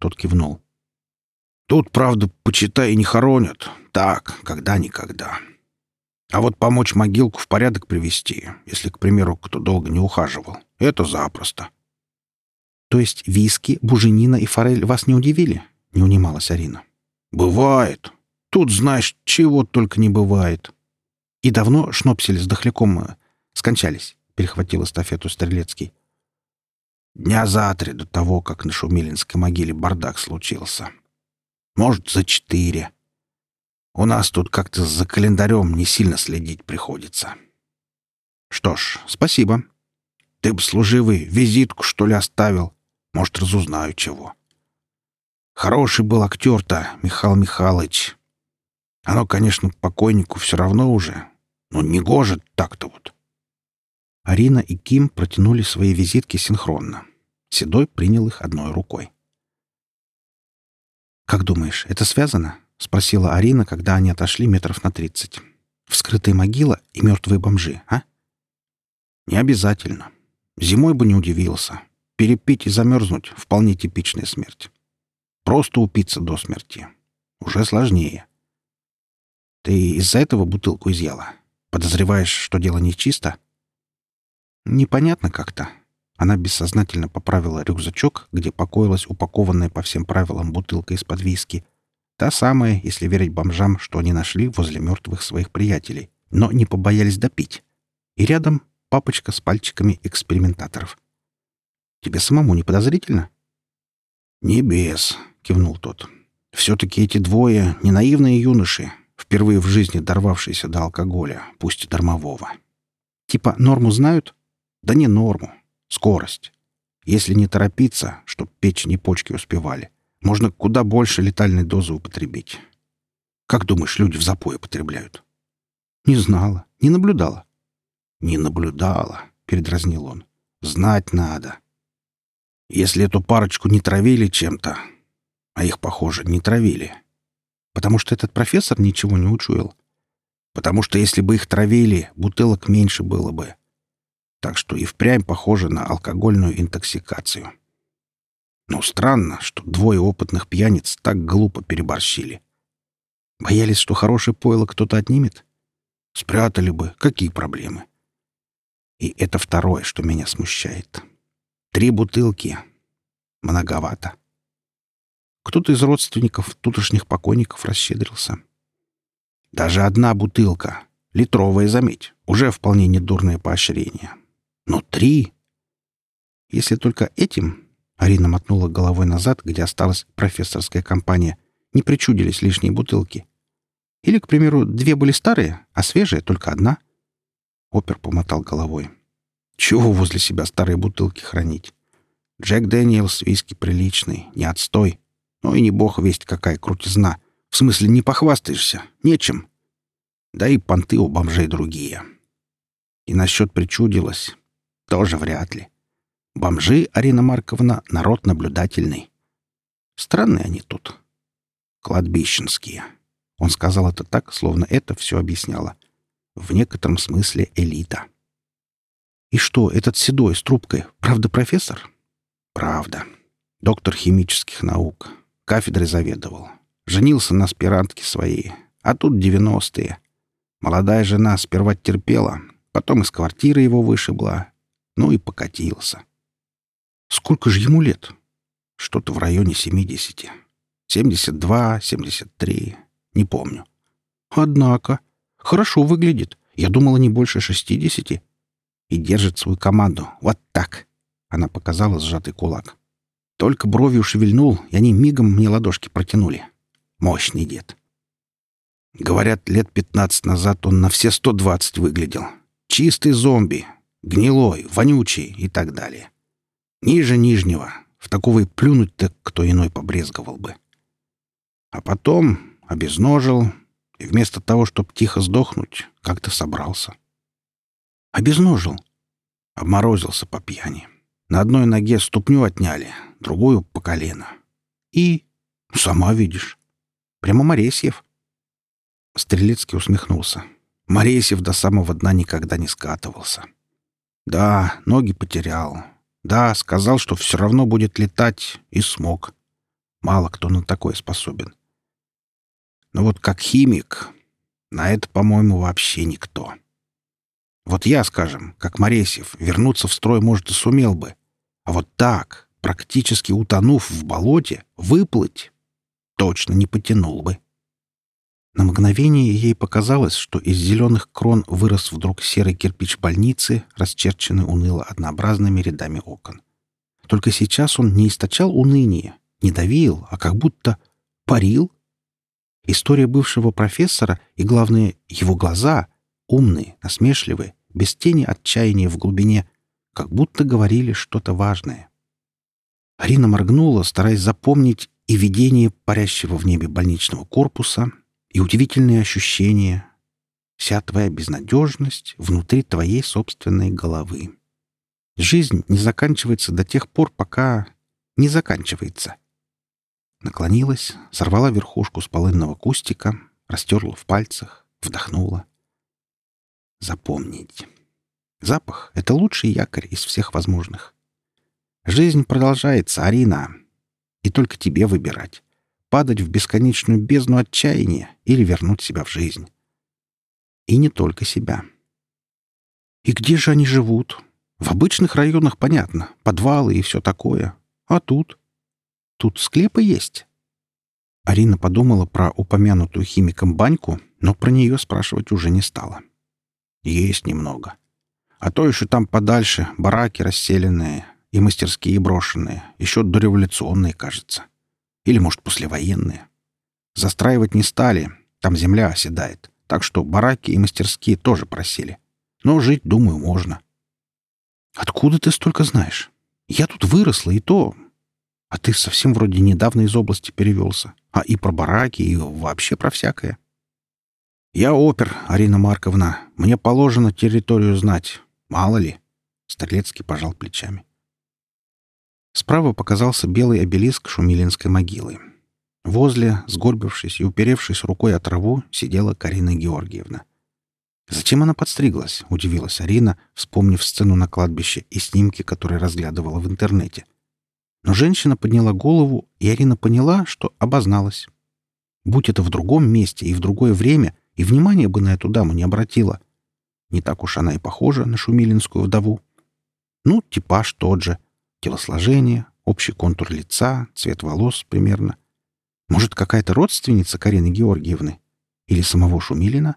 [SPEAKER 2] Тот кивнул. «Тут, правда, почитай, не хоронят. Так, когда-никогда. А вот помочь могилку в порядок привести, если, к примеру, кто долго не ухаживал, это запросто».
[SPEAKER 1] «То есть виски, буженина и форель вас не удивили?» — не унималась Арина.
[SPEAKER 2] «Бывает. Тут, знаешь, чего только не бывает».
[SPEAKER 1] «И давно шнопсель с дохляком э, скончались?» — перехватил эстафету Стрелецкий.
[SPEAKER 2] «Дня за три до того, как на Шумилинской могиле бардак случился. Может, за четыре. У нас тут как-то за календарем не сильно следить приходится». «Что ж, спасибо. Ты бы, служивый, визитку, что ли, оставил? Может, разузнаю чего». Хороший был актер-то, Михаил Михайлович. Оно, конечно, покойнику все равно уже, но не гоже так-то вот.
[SPEAKER 1] Арина и Ким протянули свои визитки синхронно. Седой принял их одной рукой. «Как думаешь, это связано?» — спросила Арина, когда они отошли метров на тридцать. «Вскрытая могила и мертвые бомжи, а?»
[SPEAKER 2] «Не обязательно. Зимой бы не удивился. Перепить и замерзнуть — вполне типичная смерть. Просто упиться до смерти. Уже сложнее. Ты из-за этого бутылку изъяла? Подозреваешь, что дело нечисто?
[SPEAKER 1] Непонятно как-то. Она бессознательно поправила рюкзачок, где покоилась упакованная по всем правилам бутылка из-под виски. Та самая, если верить бомжам, что они нашли возле мертвых своих приятелей, но не побоялись допить. И рядом папочка с пальчиками экспериментаторов. Тебе самому не подозрительно?
[SPEAKER 2] Не без кивнул тот. «Все-таки эти двое — не наивные юноши, впервые в жизни дорвавшиеся до алкоголя, пусть и дармового.
[SPEAKER 1] Типа норму знают?
[SPEAKER 2] Да не норму. Скорость. Если не торопиться, чтоб печень и почки успевали, можно куда больше летальной дозы употребить. Как думаешь, люди в запой употребляют?
[SPEAKER 1] Не знала, не наблюдала.
[SPEAKER 2] Не наблюдала, передразнил он. Знать надо. Если эту парочку не травили чем-то, а их, похоже, не травили.
[SPEAKER 1] Потому что этот профессор ничего не учуял.
[SPEAKER 2] потому что если бы их травили, бутылок меньше было бы. Так что и впрямь похоже на алкогольную интоксикацию. Но странно, что двое опытных пьяниц так глупо переборщили. Боялись, что хорошее пойло кто-то отнимет? Спрятали бы. Какие проблемы? И это второе, что меня смущает. Три бутылки. Многовато. Кто-то из родственников тутошних покойников расщедрился. Даже одна бутылка, литровая, заметь, уже вполне недурное поощрение. Но три... Если только этим, Арина мотнула головой назад, где осталась профессорская компания, не причудились лишние бутылки. Или, к примеру, две были старые, а свежая только одна. Опер помотал головой. Чего возле себя старые бутылки хранить? Джек Дэниелс виски приличный, не отстой. Ну и не бог весть какая крутизна. В смысле, не похвастаешься. Нечем. Да и понты у бомжей другие. И насчет причудилось. Тоже вряд ли. Бомжи, Арина Марковна, народ наблюдательный. Странные они тут. Кладбищенские. Он сказал это так, словно это все объясняло. В некотором смысле элита. И что, этот седой с трубкой, правда профессор? Правда. Доктор химических наук. Кафедрой заведовал. Женился на аспирантке своей. А тут девяностые. Молодая жена сперва терпела, потом из квартиры его вышибла, ну и покатился. Сколько же ему лет? Что-то в районе семидесяти. Семьдесят два, семьдесят три. Не помню. Однако. Хорошо выглядит. Я думала, не больше шестидесяти. И держит свою команду. Вот так. Она показала сжатый кулак. Только бровью шевельнул, и они мигом мне ладошки протянули. Мощный дед. Говорят, лет пятнадцать назад он на все сто двадцать выглядел. Чистый зомби, гнилой, вонючий и так далее. Ниже нижнего. В такого и плюнуть-то кто иной побрезговал бы. А потом обезножил, и вместо того, чтобы тихо сдохнуть, как-то собрался. Обезножил. Обморозился по пьяни. На одной ноге ступню отняли, другую — по колено. И... Сама видишь. Прямо Моресьев. Стрелецкий усмехнулся. Моресьев до самого дна никогда не скатывался. Да, ноги потерял. Да, сказал, что все равно будет летать, и смог. Мало кто на такое способен. Но вот как химик, на это, по-моему, вообще никто. Вот я, скажем, как Моресьев, вернуться в строй, может, и сумел бы. А вот так, практически утонув в болоте, выплыть точно не потянул бы. На мгновение ей показалось, что из зеленых крон вырос вдруг серый кирпич больницы, расчерченный уныло однообразными рядами окон. Только сейчас он не источал уныния, не давил, а как будто парил. История бывшего профессора и, главное, его глаза, умные, насмешливые, без тени отчаяния в глубине, как будто говорили что-то важное. Арина моргнула, стараясь запомнить и видение парящего в небе больничного корпуса, и удивительные ощущения, вся твоя безнадежность внутри твоей собственной головы. Жизнь не заканчивается до тех пор, пока не заканчивается. Наклонилась, сорвала верхушку с полынного кустика, растерла в пальцах, вдохнула. Запомнить. Запах — это лучший якорь из всех возможных. Жизнь продолжается, Арина. И только тебе выбирать падать в бесконечную бездну отчаяния или вернуть себя в жизнь. И не только себя. И где же они живут? В обычных районах понятно, подвалы и все такое. А тут? Тут склепы есть. Арина подумала про упомянутую химиком баньку, но про нее спрашивать уже не стала. Есть немного. А то еще там подальше бараки расселенные и мастерские брошенные, еще дореволюционные, кажется. Или, может, послевоенные. Застраивать не стали, там земля оседает. Так что бараки и мастерские тоже просили. Но жить, думаю, можно. Откуда ты столько знаешь? Я тут выросла, и то... А ты совсем вроде недавно из области перевелся. А и про бараки, и вообще про всякое. Я опер, Арина Марковна. Мне положено территорию знать. Мало ли. Стрелецкий пожал плечами. Справа показался белый обелиск Шумилинской могилы. Возле, сгорбившись и уперевшись рукой о траву, сидела Карина Георгиевна.
[SPEAKER 1] Зачем она подстриглась? Удивилась Арина, вспомнив сцену на кладбище и снимки, которые разглядывала в интернете. Но женщина подняла голову, и Арина поняла, что обозналась. Будь это в другом месте и в другое время, и внимания бы на эту даму не обратила. Не так уж она и похожа на шумилинскую вдову. Ну, типаж тот же. Телосложение, общий контур лица, цвет волос примерно. Может, какая-то родственница Карины Георгиевны? Или самого Шумилина?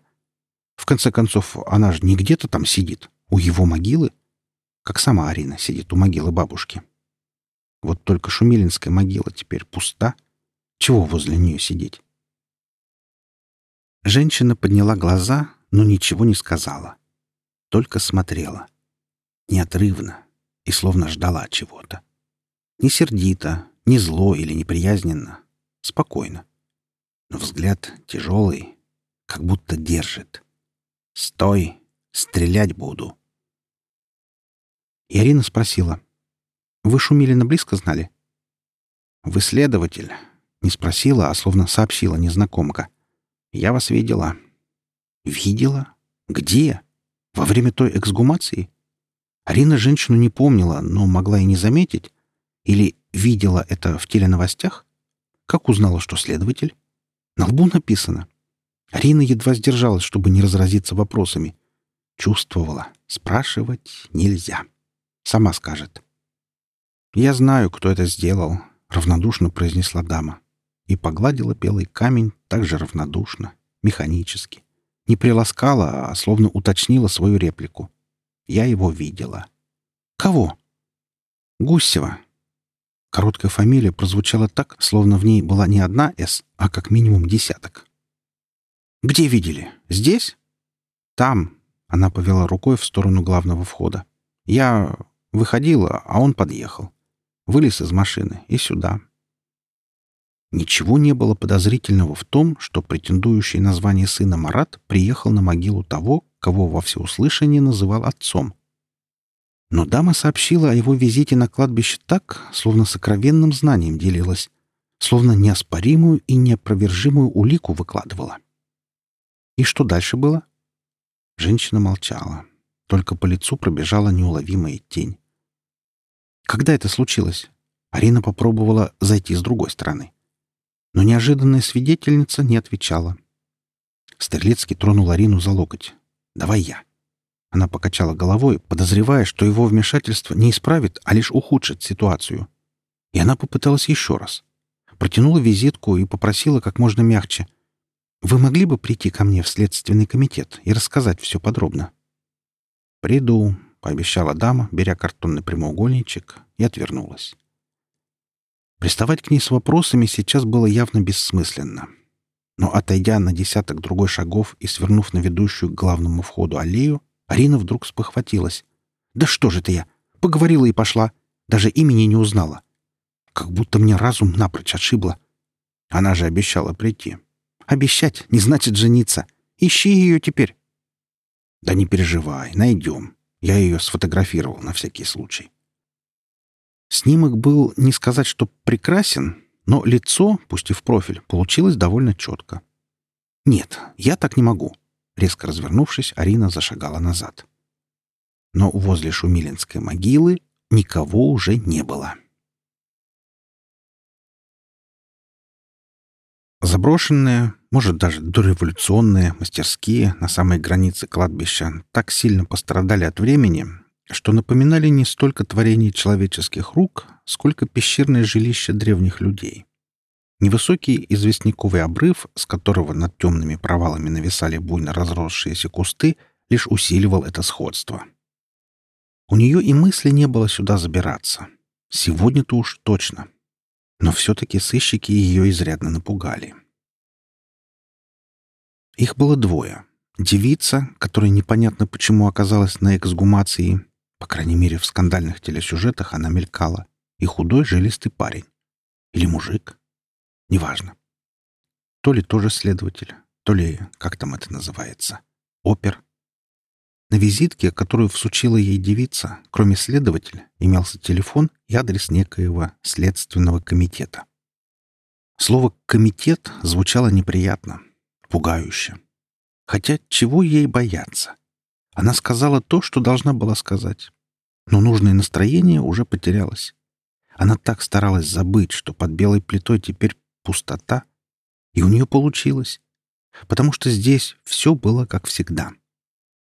[SPEAKER 1] В конце концов, она же не где-то там сидит, у его могилы, как сама Арина сидит у могилы бабушки. Вот только Шумилинская могила теперь пуста. Чего возле нее сидеть? Женщина подняла глаза, но ничего не сказала. Только смотрела. Неотрывно и словно ждала чего-то. Не сердито, не зло или неприязненно. Спокойно. Но взгляд тяжелый, как будто держит. «Стой! Стрелять буду!» Ирина спросила. «Вы Шумилина близко знали?» «Вы следователь?» Не спросила, а словно сообщила незнакомка. «Я вас видела». «Видела? Где? Во время той эксгумации?» Арина женщину не помнила, но могла и не заметить. Или видела это в теленовостях? Как узнала, что следователь? На лбу написано. Арина едва сдержалась, чтобы не разразиться вопросами. Чувствовала. Спрашивать нельзя. Сама скажет. «Я знаю, кто это сделал», — равнодушно произнесла дама. И погладила белый камень так же равнодушно, механически. Не приласкала, а словно уточнила свою реплику. Я его видела. «Кого?» «Гусева», Короткая фамилия прозвучала так, словно в ней была не одна «С», а как минимум десяток. «Где видели? Здесь?» «Там», — она повела рукой в сторону главного входа. «Я выходила, а он подъехал. Вылез из машины и сюда». Ничего не было подозрительного в том, что претендующий на звание сына Марат приехал на могилу того, кого во всеуслышание называл отцом — но дама сообщила о его визите на кладбище так, словно сокровенным знанием делилась, словно неоспоримую и неопровержимую улику выкладывала. И что дальше было? Женщина молчала. Только по лицу пробежала неуловимая тень. Когда это случилось? Арина попробовала зайти с другой стороны. Но неожиданная свидетельница не отвечала. Стерлицкий тронул Арину за локоть. «Давай я». Она покачала головой, подозревая, что его вмешательство не исправит, а лишь ухудшит ситуацию. И она попыталась еще раз. Протянула визитку и попросила как можно мягче. «Вы могли бы прийти ко мне в Следственный комитет и рассказать все подробно?» «Приду», — пообещала дама, беря картонный прямоугольничек, и отвернулась. Приставать к ней с вопросами сейчас было явно бессмысленно. Но, отойдя на десяток другой шагов и свернув на ведущую к главному входу аллею, Арина вдруг спохватилась. «Да что же это я? Поговорила и пошла. Даже имени не узнала. Как будто мне разум напрочь отшибло. Она же обещала прийти. Обещать не значит жениться. Ищи ее теперь». «Да не переживай, найдем. Я ее сфотографировал на всякий случай». Снимок был, не сказать, что прекрасен, но лицо, пусть и в профиль, получилось довольно четко. «Нет, я так не могу. Резко развернувшись, Арина зашагала назад. Но возле Шумилинской могилы никого уже не было. Заброшенные, может даже дореволюционные мастерские на самой границе кладбища так сильно пострадали от времени, что напоминали не столько творение человеческих рук, сколько пещерное жилище древних людей. Невысокий известняковый обрыв, с которого над темными провалами нависали буйно разросшиеся кусты, лишь усиливал это сходство. У нее и мысли не было сюда забираться. Сегодня-то уж точно. Но все-таки сыщики ее изрядно напугали. Их было двое. Девица, которая непонятно почему оказалась на эксгумации, по крайней мере, в скандальных телесюжетах она мелькала, и худой жилистый парень. Или мужик. Неважно. То ли тоже следователь, то ли, как там это называется, опер. На визитке, которую всучила ей девица, кроме следователя, имелся телефон и адрес некоего следственного комитета. Слово «комитет» звучало неприятно, пугающе. Хотя чего ей бояться? Она сказала то, что должна была сказать. Но нужное настроение уже потерялось. Она так старалась забыть, что под белой плитой теперь пустота, и у нее получилось, потому что здесь все было как всегда.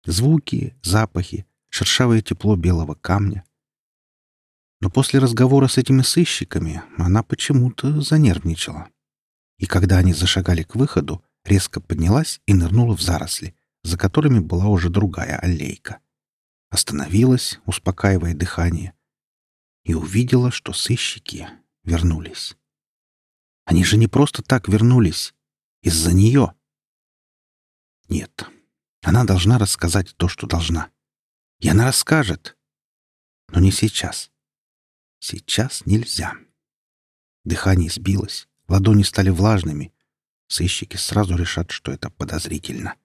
[SPEAKER 1] Звуки, запахи, шершавое тепло белого камня. Но после разговора с этими сыщиками она почему-то занервничала. И когда они зашагали к выходу, резко поднялась и нырнула в заросли, за которыми была уже другая аллейка. Остановилась, успокаивая дыхание, и увидела, что сыщики вернулись. Они же не просто так вернулись. Из-за нее. Нет, она должна рассказать то, что должна. И она расскажет. Но не сейчас. Сейчас нельзя. Дыхание сбилось, ладони стали влажными. Сыщики сразу решат, что это подозрительно.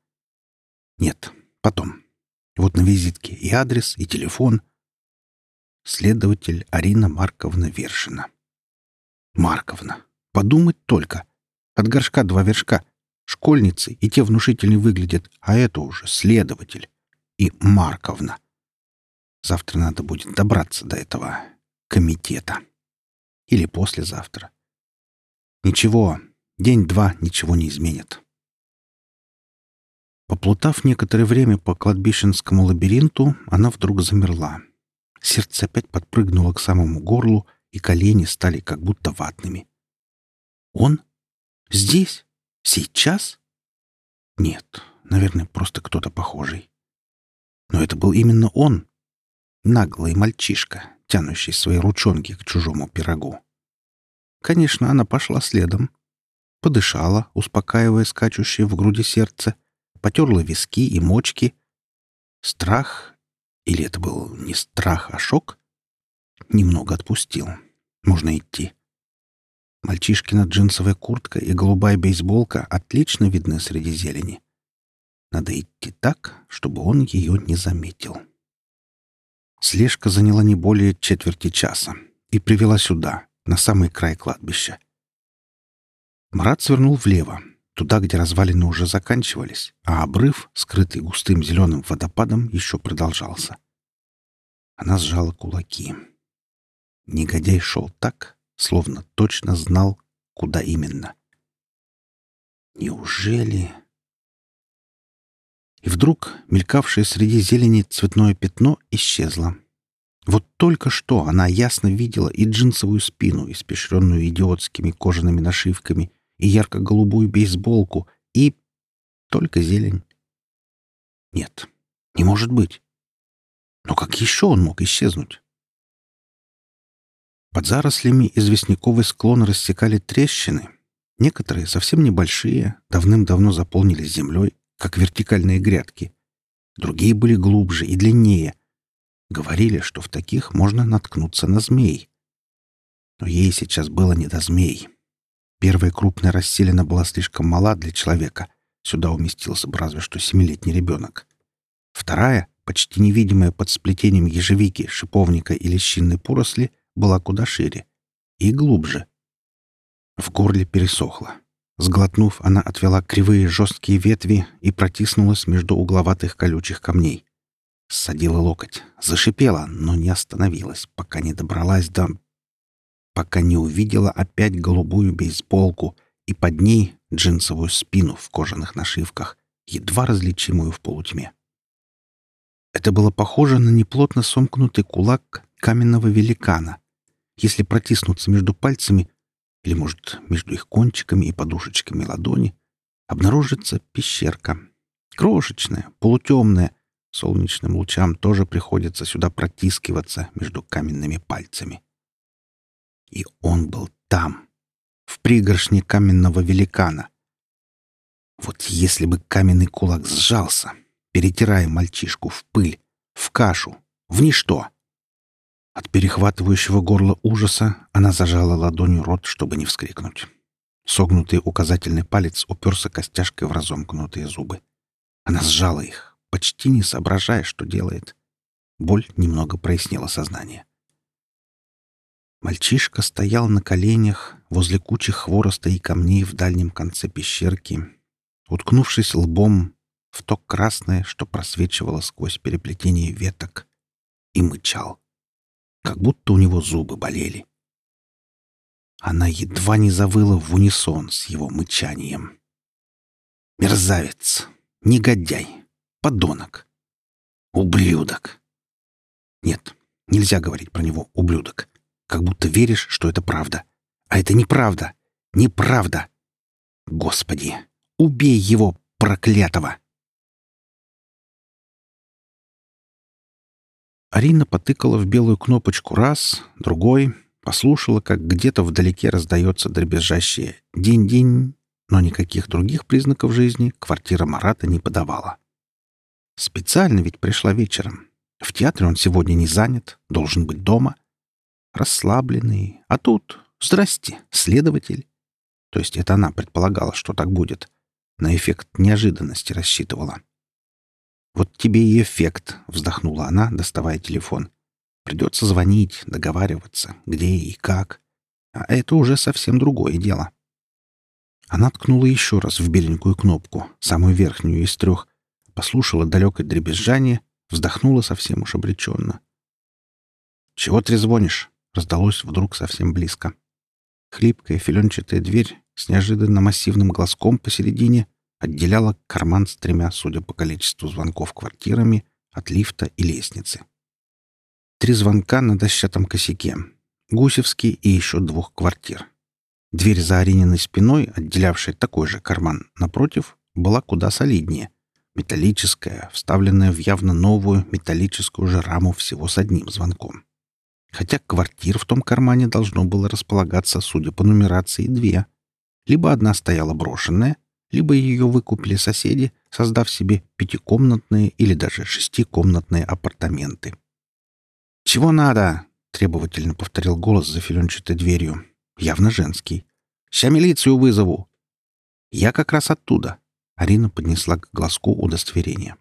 [SPEAKER 1] Нет, потом. Вот на визитке и адрес, и телефон. Следователь Арина Марковна Вершина. Марковна. Подумать только. От горшка два вершка. Школьницы, и те внушительно выглядят, а это уже следователь. И Марковна. Завтра надо будет добраться до этого комитета. Или послезавтра. Ничего, день-два ничего не изменит. Поплутав некоторое время по кладбищенскому лабиринту, она вдруг замерла. Сердце опять подпрыгнуло к самому горлу, и колени стали как будто ватными. «Он? Здесь? Сейчас?» «Нет, наверное, просто кто-то похожий. Но это был именно он, наглый мальчишка, тянущий свои ручонки к чужому пирогу. Конечно, она пошла следом. Подышала, успокаивая скачущее в груди сердце, потерла виски и мочки. Страх, или это был не страх, а шок, немного отпустил. Можно идти. Мальчишкина джинсовая куртка и голубая бейсболка отлично видны среди зелени. Надо идти так, чтобы он ее не заметил. Слежка заняла не более четверти часа и привела сюда, на самый край кладбища. Марат свернул влево, туда, где развалины уже заканчивались, а обрыв, скрытый густым зеленым водопадом, еще продолжался. Она сжала кулаки. Негодяй шел так, словно точно знал, куда именно. Неужели... И вдруг мелькавшее среди зелени цветное пятно исчезло. Вот только что она ясно видела и джинсовую спину, испещренную идиотскими кожаными нашивками, и ярко-голубую бейсболку, и... только зелень. Нет, не может быть. Но как еще он мог исчезнуть? Под зарослями известняковый склон рассекали трещины. Некоторые, совсем небольшие, давным-давно заполнились землей, как вертикальные грядки. Другие были глубже и длиннее. Говорили, что в таких можно наткнуться на змей. Но ей сейчас было не до змей. Первая крупная расселена была слишком мала для человека. Сюда уместился бы разве что семилетний ребенок. Вторая, почти невидимая под сплетением ежевики, шиповника и лещинной поросли, была куда шире и глубже. В горле пересохло. Сглотнув, она отвела кривые жесткие ветви и протиснулась между угловатых колючих камней. Ссадила локоть, зашипела, но не остановилась, пока не добралась до пока не увидела опять голубую бейсболку и под ней джинсовую спину в кожаных нашивках, едва различимую в полутьме. Это было похоже на неплотно сомкнутый кулак каменного великана. Если протиснуться между пальцами, или, может, между их кончиками и подушечками ладони, обнаружится пещерка. Крошечная, полутемная. Солнечным лучам тоже приходится сюда протискиваться между каменными пальцами. И он был там, в пригоршне каменного великана. Вот если бы каменный кулак сжался, перетирая мальчишку в пыль, в кашу, в ничто. От перехватывающего горла ужаса она зажала ладонью рот, чтобы не вскрикнуть. Согнутый указательный палец уперся костяшкой в разомкнутые зубы. Она сжала их, почти не соображая, что делает. Боль немного прояснила сознание. Мальчишка стоял на коленях возле кучи хвороста и камней в дальнем конце пещерки, уткнувшись лбом в то красное, что просвечивало сквозь переплетение веток, и мычал, как будто у него зубы болели. Она едва не завыла в унисон с его мычанием. Мерзавец, негодяй, подонок, ублюдок. Нет, нельзя говорить про него ублюдок, как будто веришь, что это правда. А это неправда, неправда. Господи, убей его, проклятого! Арина потыкала в белую кнопочку раз, другой, послушала, как где-то вдалеке раздается дребезжащее «динь-динь», но никаких других признаков жизни квартира Марата не подавала. Специально ведь пришла вечером. В театре он сегодня не занят, должен быть дома. Расслабленный. А тут, здрасте, следователь. То есть это она предполагала, что так будет. На эффект неожиданности рассчитывала. «Вот тебе и эффект», — вздохнула она, доставая телефон. «Придется звонить, договариваться, где и как. А это уже совсем другое дело». Она ткнула еще раз в беленькую кнопку, самую верхнюю из трех, послушала далекое дребезжание, вздохнула совсем уж обреченно. «Чего трезвонишь?» — раздалось вдруг совсем близко. Хлипкая филенчатая дверь с неожиданно массивным глазком посередине отделяла карман с тремя, судя по количеству звонков квартирами, от лифта и лестницы. Три звонка на дощатом косяке. Гусевский и еще двух квартир. Дверь за Арининой спиной, отделявшая такой же карман, напротив, была куда солиднее. Металлическая, вставленная в явно новую металлическую же раму всего с одним звонком. Хотя квартир в том кармане должно было располагаться, судя по нумерации, две. Либо одна стояла брошенная, либо ее выкупили соседи, создав себе пятикомнатные или даже шестикомнатные апартаменты. «Чего надо?» — требовательно повторил голос за филенчатой дверью явно женский. «Ща милицию вызову!» «Я как раз оттуда!» Арина поднесла к глазку удостоверение.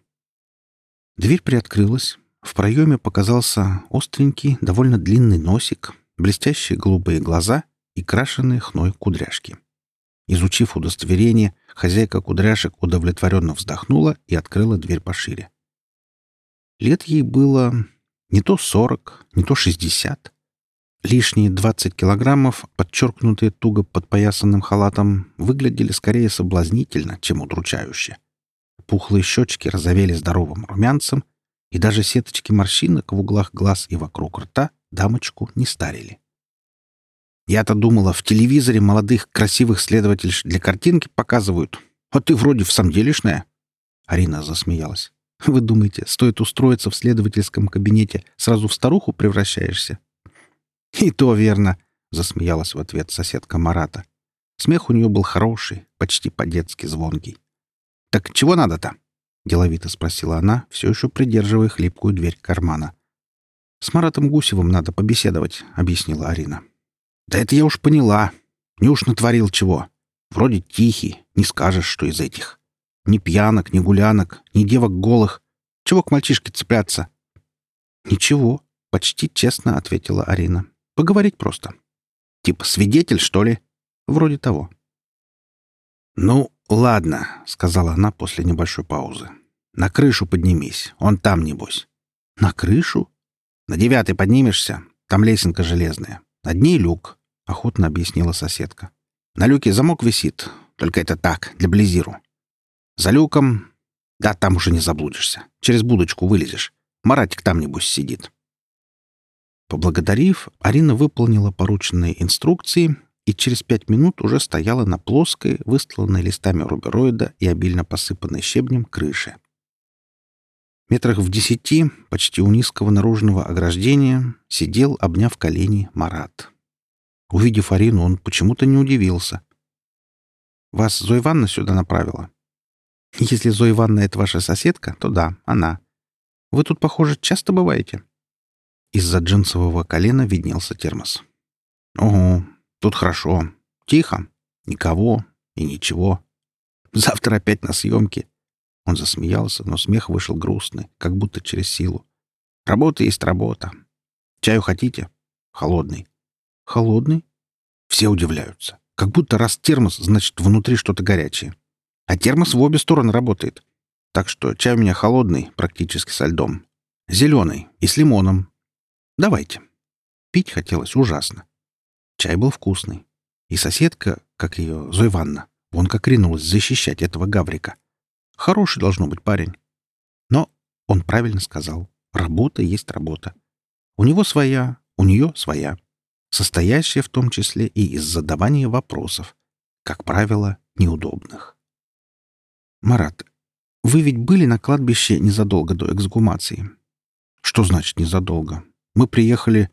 [SPEAKER 1] Дверь приоткрылась. В проеме показался остренький, довольно длинный носик, блестящие голубые глаза и крашеные хной кудряшки. Изучив удостоверение, хозяйка кудряшек удовлетворенно вздохнула и открыла дверь пошире. Лет ей было не то сорок, не то шестьдесят. Лишние 20 килограммов, подчеркнутые туго подпоясанным халатом, выглядели скорее соблазнительно, чем удручающе. Пухлые щечки разовели здоровым румянцем, и даже сеточки морщинок в углах глаз и вокруг рта дамочку не старили. Я-то думала, в телевизоре молодых красивых следовательш для картинки показывают. А ты вроде в самом делешная. Арина засмеялась. Вы думаете, стоит устроиться в следовательском кабинете, сразу в старуху превращаешься? «И то верно», — засмеялась в ответ соседка Марата. Смех у нее был хороший, почти по-детски звонкий. «Так чего надо-то?» — деловито спросила она, все еще придерживая хлипкую дверь кармана. «С Маратом Гусевым надо побеседовать», — объяснила Арина. «Да это я уж поняла. Не уж натворил чего. Вроде тихий, не скажешь, что из этих. Ни пьянок, ни гулянок, ни девок голых. Чего к мальчишке цепляться?» «Ничего», — почти честно ответила Арина. Поговорить просто. Типа свидетель, что ли? Вроде того. «Ну, ладно», — сказала она после небольшой паузы. «На крышу поднимись. Он там, небось». «На крышу?» «На девятый поднимешься. Там лесенка железная. Над ней люк», — охотно объяснила соседка. «На люке замок висит. Только это так, для близиру. За люком... Да, там уже не заблудишься. Через будочку вылезешь. Маратик там, небось, сидит. Поблагодарив, Арина выполнила порученные инструкции и через пять минут уже стояла на плоской, выстланной листами рубероида и обильно посыпанной щебнем крыше. Метрах в десяти, почти у низкого наружного ограждения, сидел, обняв колени, Марат. Увидев Арину, он почему-то не удивился. «Вас Зоя Ивановна сюда направила?» «Если Зоя Ивановна — это ваша соседка, то да, она. Вы тут, похоже, часто бываете?» Из-за джинсового колена виднелся термос. «Ого, тут хорошо. Тихо. Никого и ничего. Завтра опять на съемке». Он засмеялся, но смех вышел грустный, как будто через силу. «Работа есть работа. Чаю хотите? Холодный». «Холодный?» Все удивляются. Как будто раз термос, значит, внутри что-то горячее. А термос в обе стороны работает. Так что чай у меня холодный, практически со льдом. Зеленый и с лимоном. Давайте. Пить хотелось ужасно. Чай был вкусный. И соседка, как ее, Зоя Ивановна, вон как ринулась защищать этого гаврика. Хороший должно быть парень. Но он правильно сказал. Работа есть работа. У него своя, у нее своя. Состоящая в том числе и из задавания вопросов. Как правило, неудобных. «Марат, вы ведь были на кладбище незадолго до эксгумации?» «Что значит незадолго? Мы приехали...»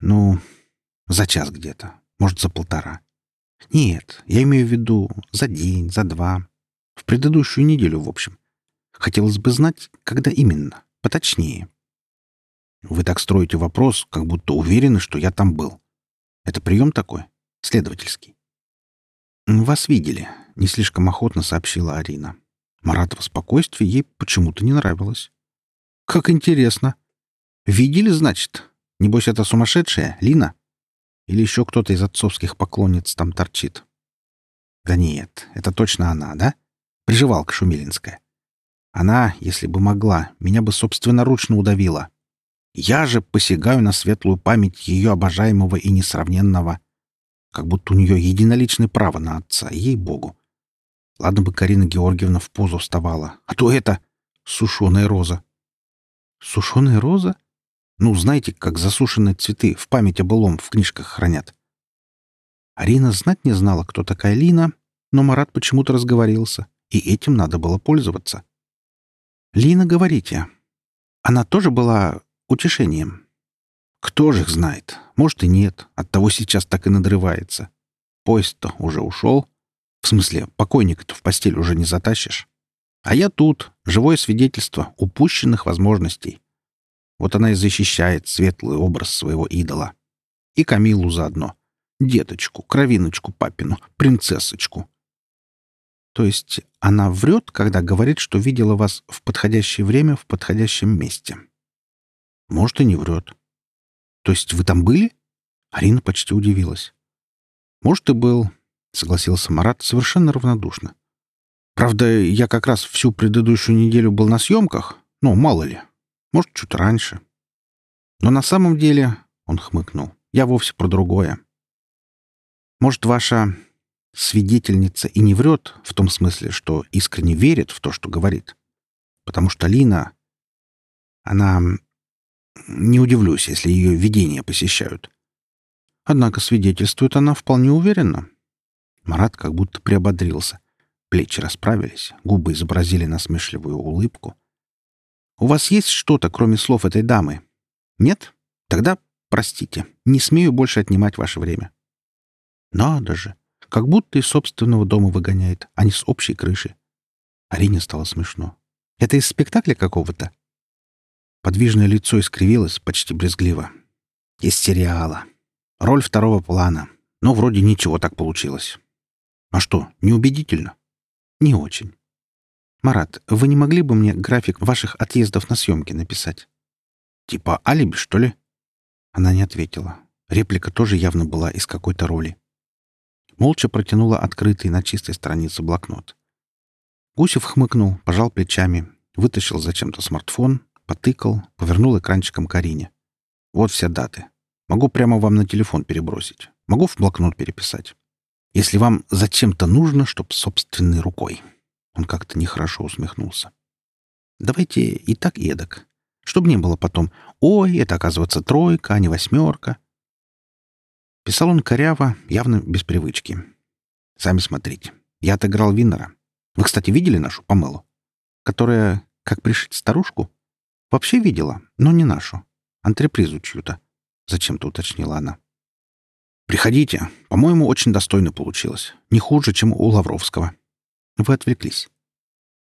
[SPEAKER 1] «Ну, за час где-то. Может, за полтора. Нет, я имею в виду за день, за два. В предыдущую неделю, в общем. Хотелось бы знать, когда именно. Поточнее. Вы так строите вопрос, как будто уверены, что я там был. Это прием такой? Следовательский. «Вас видели», — не слишком охотно сообщила Арина. Маратова спокойствие ей почему-то не нравилось. «Как интересно. Видели, значит? Небось, это сумасшедшая, Лина? Или еще кто-то из отцовских поклонниц там торчит?» «Да нет, это точно она, да? Приживалка Шумилинская. Она, если бы могла, меня бы собственноручно удавила. Я же посягаю на светлую память ее обожаемого и несравненного как будто у нее единоличное право на отца, ей-богу. Ладно бы Карина Георгиевна в позу вставала, а то это сушеная роза. Сушеная роза? Ну, знаете, как засушенные цветы в память о былом в книжках хранят. Арина знать не знала, кто такая Лина, но Марат почему-то разговорился, и этим надо было пользоваться. «Лина, говорите, она тоже была утешением?» Кто же их знает? Может и нет. Оттого сейчас так и надрывается. Поезд-то уже ушел. В смысле, покойника-то в постель уже не затащишь. А я тут, живое свидетельство упущенных возможностей. Вот она и защищает светлый образ своего идола. И Камилу заодно. Деточку, кровиночку папину, принцессочку. То есть она врет, когда говорит, что видела вас в подходящее время в подходящем месте. Может, и не врет. То есть вы там были? Арина почти удивилась. Может, и был, согласился Марат совершенно равнодушно. Правда, я как раз всю предыдущую неделю был на съемках. Ну, мало ли. Может, чуть раньше. Но на самом деле, он хмыкнул, я вовсе про другое. Может, ваша свидетельница и не врет в том смысле, что искренне верит в то, что говорит. Потому что Лина... Она не удивлюсь, если ее видения посещают. Однако свидетельствует она вполне уверенно. Марат как будто приободрился. Плечи расправились, губы изобразили насмешливую улыбку. «У вас есть что-то, кроме слов этой дамы? Нет? Тогда простите, не смею больше отнимать ваше время». «Надо же! Как будто из собственного дома выгоняет, а не с общей крыши». Арине стало смешно. «Это из спектакля какого-то?» Подвижное лицо искривилось почти брезгливо. Из сериала. Роль второго плана. Но вроде ничего так получилось. А что, неубедительно? Не очень. Марат, вы не могли бы мне график ваших отъездов на съемки написать? Типа алиби, что ли? Она не ответила. Реплика тоже явно была из какой-то роли. Молча протянула открытый на чистой странице блокнот. Гусев хмыкнул, пожал плечами, вытащил зачем-то смартфон, Потыкал, повернул экранчиком Карине. Вот все даты. Могу прямо вам на телефон перебросить. Могу в блокнот переписать. Если вам зачем-то нужно, чтоб собственной рукой. Он как-то нехорошо усмехнулся. Давайте и так, эдак. Чтоб не было потом «Ой, это, оказывается, тройка, а не восьмерка». Писал он коряво, явно без привычки. Сами смотрите. Я отыграл Виннера. Вы, кстати, видели нашу Памелу? Которая, как пришить старушку, Вообще видела, но не нашу. Антрепризу чью-то. Зачем-то уточнила она. «Приходите. По-моему, очень достойно получилось. Не хуже, чем у Лавровского». Вы отвлеклись.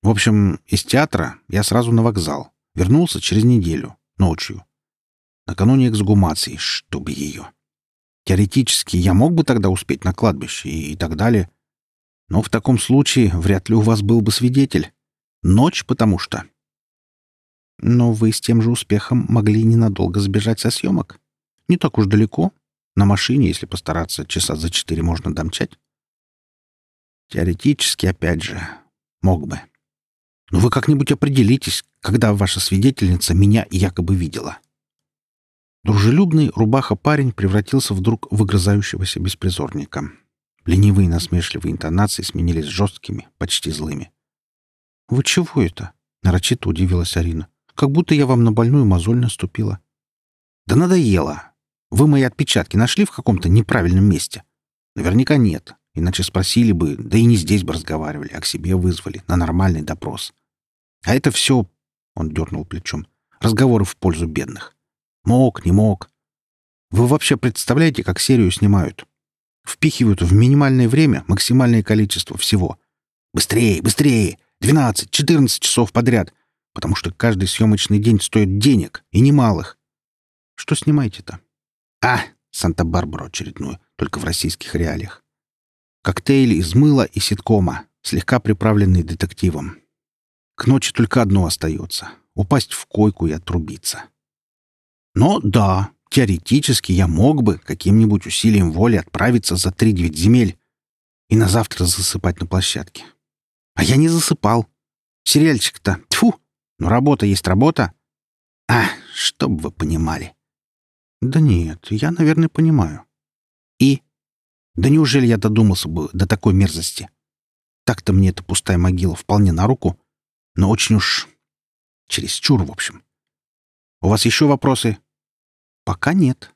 [SPEAKER 1] В общем, из театра я сразу на вокзал. Вернулся через неделю, ночью. Накануне эксгумации, чтобы ее. Теоретически я мог бы тогда успеть на кладбище и так далее. Но в таком случае вряд ли у вас был бы свидетель. Ночь, потому что... Но вы с тем же успехом могли ненадолго сбежать со съемок. Не так уж далеко. На машине, если постараться, часа за четыре можно домчать. Теоретически, опять же, мог бы. Но вы как-нибудь определитесь, когда ваша свидетельница меня якобы видела. Дружелюбный рубаха-парень превратился вдруг в выгрызающегося беспризорника. Ленивые насмешливые интонации сменились жесткими, почти злыми. «Вы чего это?» — нарочито удивилась Арина. «Как будто я вам на больную мозоль наступила». «Да надоело. Вы мои отпечатки нашли в каком-то неправильном месте?» «Наверняка нет. Иначе спросили бы, да и не здесь бы разговаривали, а к себе вызвали на нормальный допрос. А это все...» — он дернул плечом. «Разговоры в пользу бедных. Мог, не мог. Вы вообще представляете, как серию снимают? Впихивают в минимальное время максимальное количество всего. Быстрее, быстрее! 12-14 часов подряд, потому что каждый съемочный день стоит денег, и немалых. Что снимаете-то? А, Санта-Барбару очередную, только в российских реалиях. Коктейль из мыла и ситкома, слегка приправленный детективом. К ночи только одно остается — упасть в койку и отрубиться. Но да, теоретически я мог бы каким-нибудь усилием воли отправиться за три-девять земель и на завтра засыпать на площадке. А я не засыпал. Сериальчик-то, тьфу, но работа есть работа. А, чтоб вы понимали. Да нет, я, наверное, понимаю. И? Да неужели я додумался бы до такой мерзости? Так-то мне эта пустая могила вполне на руку, но очень уж чересчур, в общем. У вас еще вопросы? Пока нет.